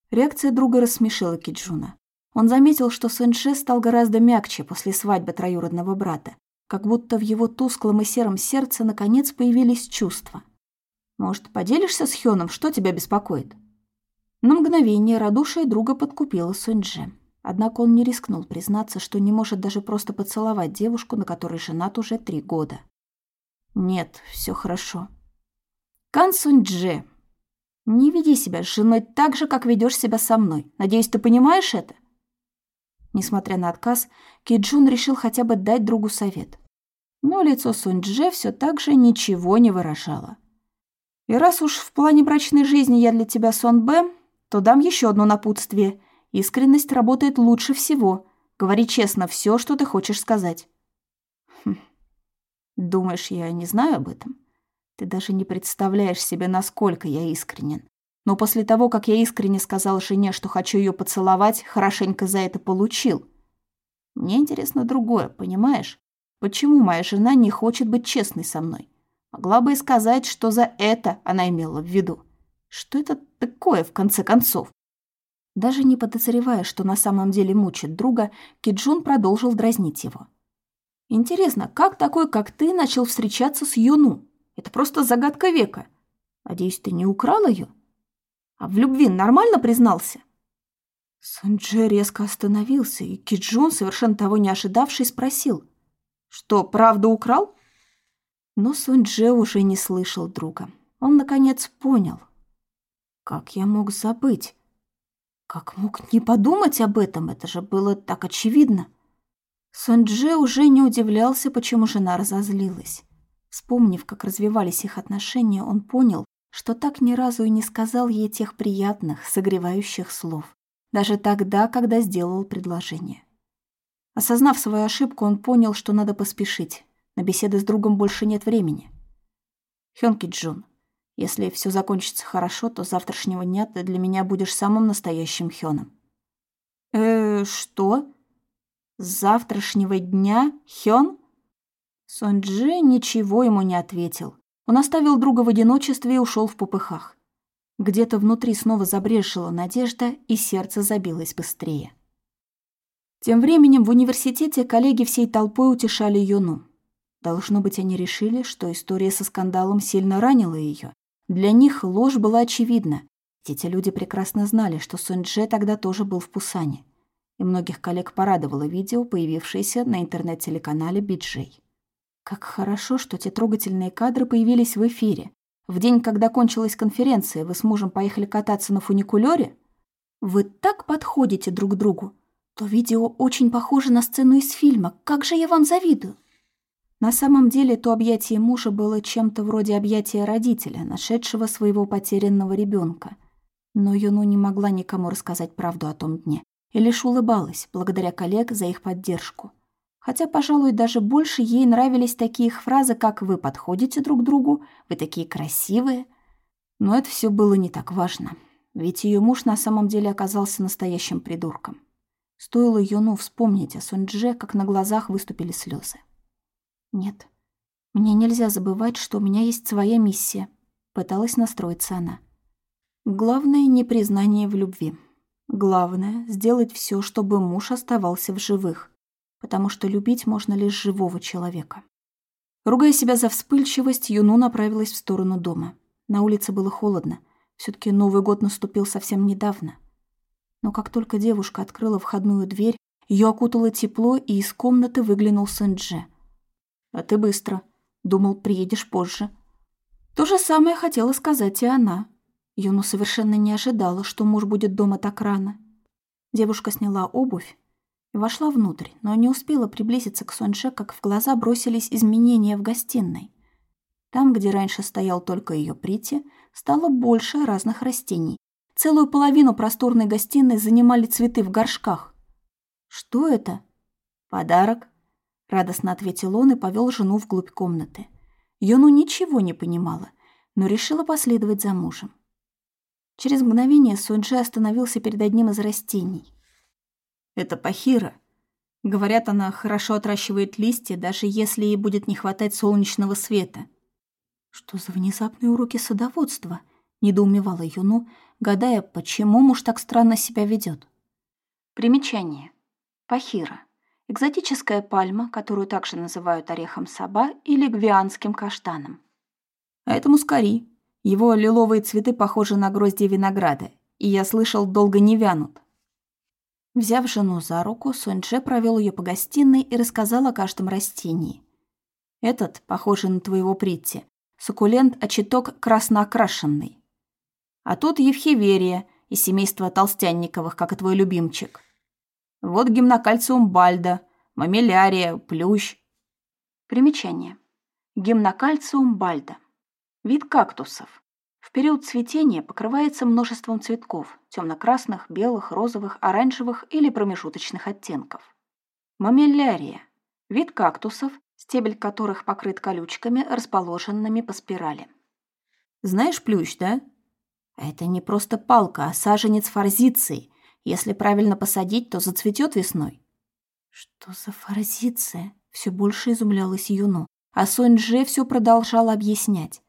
Реакция друга рассмешила Киджуна. Он заметил, что Сэнше стал гораздо мягче после свадьбы троюродного брата, как будто в его тусклом и сером сердце наконец появились чувства. «Может, поделишься с Хёном, что тебя беспокоит?» На мгновение радушие друга подкупило Суньдже. Однако он не рискнул признаться, что не может даже просто поцеловать девушку, на которой женат уже три года. «Нет, все хорошо». «Кан Суньдже, не веди себя с женой так же, как ведешь себя со мной. Надеюсь, ты понимаешь это?» Несмотря на отказ, Киджун решил хотя бы дать другу совет. Но лицо Сунь-Дже все так же ничего не выражало. «И раз уж в плане брачной жизни я для тебя Сон Бэ, то дам еще одно напутствие. Искренность работает лучше всего. Говори честно все, что ты хочешь сказать». Хм. «Думаешь, я не знаю об этом? Ты даже не представляешь себе, насколько я искренен. Но после того, как я искренне сказал жене, что хочу ее поцеловать, хорошенько за это получил. Мне интересно другое, понимаешь? Почему моя жена не хочет быть честной со мной? Могла бы и сказать, что за это она имела в виду. Что это такое, в конце концов? Даже не подозревая, что на самом деле мучит друга, Киджун продолжил дразнить его. «Интересно, как такой, как ты, начал встречаться с Юну? Это просто загадка века. Надеюсь, ты не украл ее? А в любви нормально признался?» Сунджи резко остановился, и Киджун, совершенно того не ожидавший, спросил. «Что, правда украл?» Но Сунджи уже не слышал друга. Он, наконец, понял. «Как я мог забыть? Как мог не подумать об этом? Это же было так очевидно!» Сунджи уже не удивлялся, почему жена разозлилась. Вспомнив, как развивались их отношения, он понял, что так ни разу и не сказал ей тех приятных, согревающих слов, даже тогда, когда сделал предложение. Осознав свою ошибку, он понял, что надо поспешить. На беседы с другом больше нет времени. Хёнки Джун, если все закончится хорошо, то завтрашнего дня ты для меня будешь самым настоящим Хёном. Э, что? С завтрашнего дня Хён? Сонджи ничего ему не ответил. Он оставил друга в одиночестве и ушел в попыхах. Где-то внутри снова забрешила надежда, и сердце забилось быстрее. Тем временем в университете коллеги всей толпой утешали Юну. Должно быть, они решили, что история со скандалом сильно ранила ее. Для них ложь была очевидна. Эти люди прекрасно знали, что Сунь-Дже тогда тоже был в Пусане. И многих коллег порадовало видео, появившееся на интернет-телеканале Биджей. Как хорошо, что те трогательные кадры появились в эфире. В день, когда кончилась конференция, вы с мужем поехали кататься на фуникулёре? Вы так подходите друг к другу. То видео очень похоже на сцену из фильма. Как же я вам завидую. На самом деле то объятие мужа было чем-то вроде объятия родителя, нашедшего своего потерянного ребенка. Но Юну не могла никому рассказать правду о том дне и лишь улыбалась, благодаря коллег за их поддержку. Хотя, пожалуй, даже больше ей нравились такие фразы, как «вы подходите друг другу», «вы такие красивые». Но это все было не так важно, ведь ее муж на самом деле оказался настоящим придурком. Стоило Юну вспомнить о Суньдже, как на глазах выступили слезы. «Нет, мне нельзя забывать, что у меня есть своя миссия», — пыталась настроиться она. «Главное — не признание в любви. Главное — сделать все, чтобы муж оставался в живых, потому что любить можно лишь живого человека». Ругая себя за вспыльчивость, Юну направилась в сторону дома. На улице было холодно. все таки Новый год наступил совсем недавно — но как только девушка открыла входную дверь, ее окутало тепло, и из комнаты выглянул Сэнджи. «А ты быстро. Думал, приедешь позже». То же самое хотела сказать и она. Юну совершенно не ожидала, что муж будет дома так рано. Девушка сняла обувь и вошла внутрь, но не успела приблизиться к Сонже, как в глаза бросились изменения в гостиной. Там, где раньше стоял только ее прити, стало больше разных растений, Целую половину просторной гостиной занимали цветы в горшках. «Что это?» «Подарок», — радостно ответил он и повел жену вглубь комнаты. Юну ничего не понимала, но решила последовать за мужем. Через мгновение Сунджи остановился перед одним из растений. «Это пахира», Говорят, она хорошо отращивает листья, даже если ей будет не хватать солнечного света. Что за внезапные уроки садоводства? недоумевала Юну, гадая, почему муж так странно себя ведет. Примечание. Пахира. Экзотическая пальма, которую также называют орехом саба или гвианским каштаном. А это мускари. Его лиловые цветы похожи на грозди винограда, и я слышал, долго не вянут. Взяв жену за руку, Суньчже провел ее по гостиной и рассказал о каждом растении. Этот, похожий на твоего Притти, суккулент очиток красноокрашенный. А тут Евхиверия из семейства Толстянниковых, как и твой любимчик. Вот гимнокальциум бальда, мамилярия, плющ. Примечание. Гимнокальциум бальда. Вид кактусов. В период цветения покрывается множеством цветков – темно-красных, белых, розовых, оранжевых или промежуточных оттенков. Мамиллярия – вид кактусов, стебель которых покрыт колючками, расположенными по спирали. Знаешь плющ, да? Это не просто палка, а саженец форзиции. Если правильно посадить, то зацветет весной. Что за форзиция? Все больше изумлялась Юно. А Сонь-Дже все продолжал объяснять.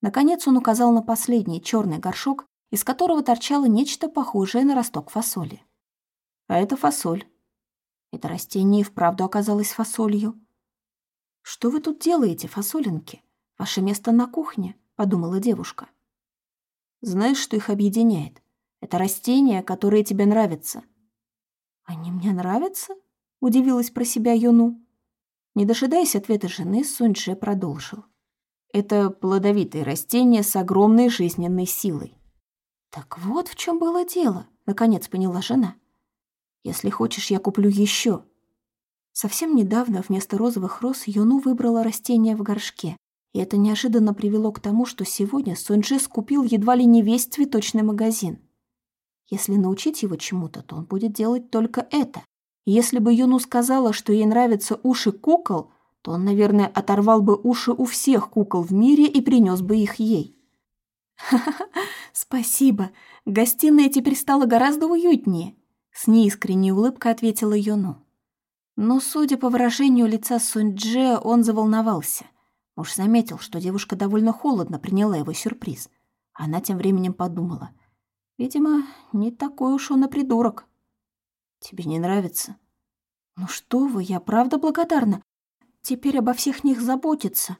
Наконец он указал на последний черный горшок, из которого торчало нечто похожее на росток фасоли. А это фасоль. Это растение и вправду оказалось фасолью. «Что вы тут делаете, фасолинки? Ваше место на кухне», — подумала девушка. Знаешь, что их объединяет? Это растения, которые тебе нравятся». «Они мне нравятся?» — удивилась про себя Юну. Не дожидаясь ответа жены, Суньчже продолжил. «Это плодовитые растения с огромной жизненной силой». «Так вот в чем было дело», — наконец поняла жена. «Если хочешь, я куплю еще». Совсем недавно вместо розовых роз Юну выбрала растение в горшке, и это неожиданно привело к тому, что сегодня Сунджи скупил едва ли не весь цветочный магазин. Если научить его чему-то, то он будет делать только это. Если бы Юну сказала, что ей нравятся уши кукол, то он, наверное, оторвал бы уши у всех кукол в мире и принес бы их ей. «Ха-ха-ха, спасибо. Гостиная теперь стала гораздо уютнее», — с неискренней улыбкой ответила Юну. Но, судя по выражению лица Сунь-Дже, он заволновался — Муж заметил, что девушка довольно холодно приняла его сюрприз. Она тем временем подумала. Видимо, не такой уж он и придурок. Тебе не нравится? Ну что вы, я правда благодарна. Теперь обо всех них заботиться.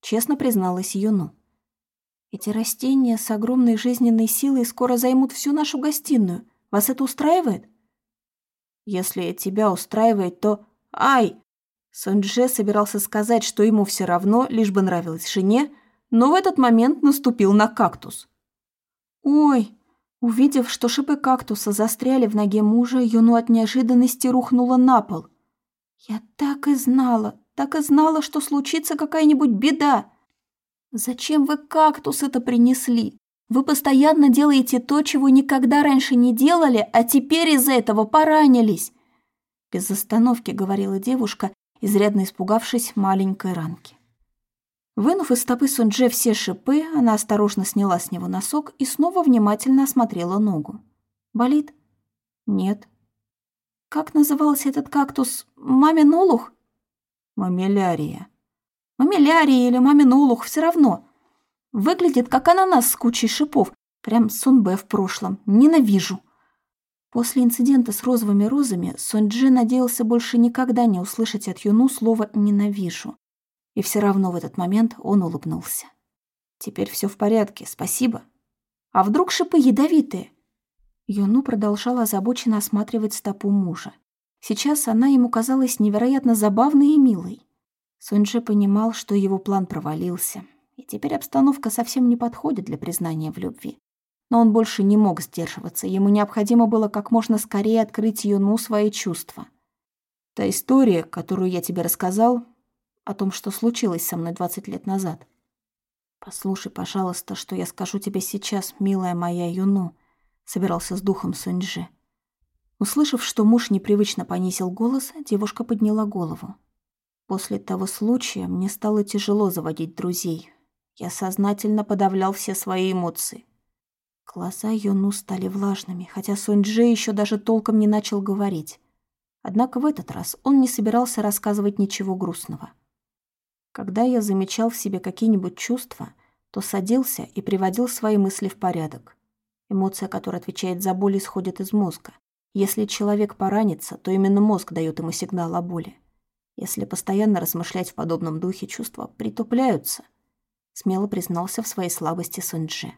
Честно призналась Юну. Эти растения с огромной жизненной силой скоро займут всю нашу гостиную. Вас это устраивает? Если тебя устраивает, то... Ай! Сонже собирался сказать, что ему все равно, лишь бы нравилось жене, но в этот момент наступил на кактус. «Ой!» Увидев, что шипы кактуса застряли в ноге мужа, Юну от неожиданности рухнула на пол. «Я так и знала! Так и знала, что случится какая-нибудь беда. Зачем вы кактус это принесли? Вы постоянно делаете то, чего никогда раньше не делали, а теперь из-за этого поранились. Без остановки говорила девушка, изрядно испугавшись маленькой ранки. Вынув из стопы Сунже все шипы, она осторожно сняла с него носок и снова внимательно осмотрела ногу. «Болит?» «Нет». «Как назывался этот кактус? Мамин олух?» «Мамилярия». «Мамилярия или мамин олух, все равно. Выглядит как ананас с кучей шипов. Прям Сунбэ в прошлом. Ненавижу». После инцидента с розовыми розами Сунджи надеялся больше никогда не услышать от Юну слово «ненавижу». И все равно в этот момент он улыбнулся. «Теперь все в порядке, спасибо. А вдруг шипы ядовитые?» Юну продолжала озабоченно осматривать стопу мужа. Сейчас она ему казалась невероятно забавной и милой. Сунджи понимал, что его план провалился, и теперь обстановка совсем не подходит для признания в любви. Но он больше не мог сдерживаться, ему необходимо было как можно скорее открыть Юну свои чувства. «Та история, которую я тебе рассказал, о том, что случилось со мной 20 лет назад. Послушай, пожалуйста, что я скажу тебе сейчас, милая моя Юну, собирался с духом Суньджи. Услышав, что муж непривычно понизил голос, девушка подняла голову. После того случая мне стало тяжело заводить друзей. Я сознательно подавлял все свои эмоции. Глаза Юну стали влажными, хотя Суньджи еще даже толком не начал говорить. Однако в этот раз он не собирался рассказывать ничего грустного. Когда я замечал в себе какие-нибудь чувства, то садился и приводил свои мысли в порядок. Эмоция, которая отвечает за боль, исходит из мозга. Если человек поранится, то именно мозг дает ему сигнал о боли. Если постоянно размышлять в подобном духе, чувства притупляются. Смело признался в своей слабости Сунджи.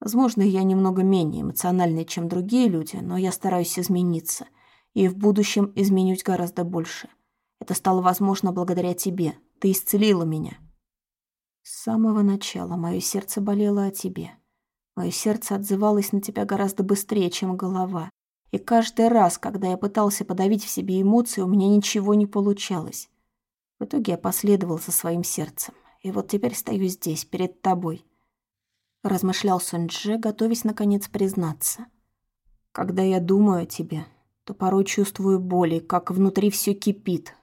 Возможно, я немного менее эмоциональный, чем другие люди, но я стараюсь измениться. И в будущем изменюсь гораздо больше. Это стало возможно благодаря тебе, ты исцелила меня. С самого начала мое сердце болело о тебе. Мое сердце отзывалось на тебя гораздо быстрее, чем голова. И каждый раз, когда я пытался подавить в себе эмоции, у меня ничего не получалось. В итоге я последовал за своим сердцем. И вот теперь стою здесь, перед тобой. Размышлял Сунджи, готовясь наконец признаться. Когда я думаю о тебе, то порой чувствую боли, как внутри все кипит,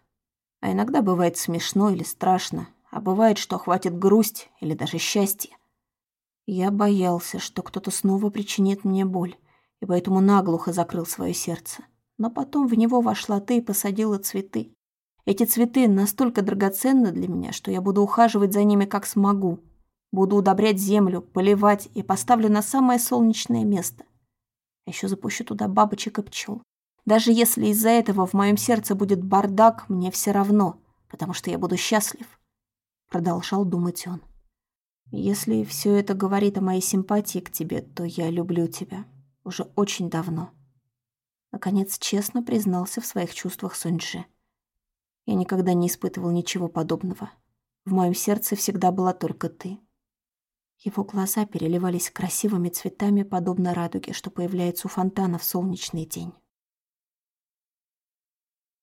а иногда бывает смешно или страшно, а бывает, что охватит грусть или даже счастье. Я боялся, что кто-то снова причинит мне боль, и поэтому наглухо закрыл свое сердце. Но потом в него вошла ты и посадила цветы. Эти цветы настолько драгоценны для меня, что я буду ухаживать за ними как смогу. Буду удобрять землю, поливать и поставлю на самое солнечное место. А еще запущу туда бабочек и пчел. Даже если из-за этого в моем сердце будет бардак, мне все равно, потому что я буду счастлив. Продолжал думать он. Если все это говорит о моей симпатии к тебе, то я люблю тебя. Уже очень давно. Наконец, честно признался в своих чувствах Суньджи. Я никогда не испытывал ничего подобного. В моем сердце всегда была только ты. Его глаза переливались красивыми цветами, подобно радуге, что появляется у фонтана в солнечный день.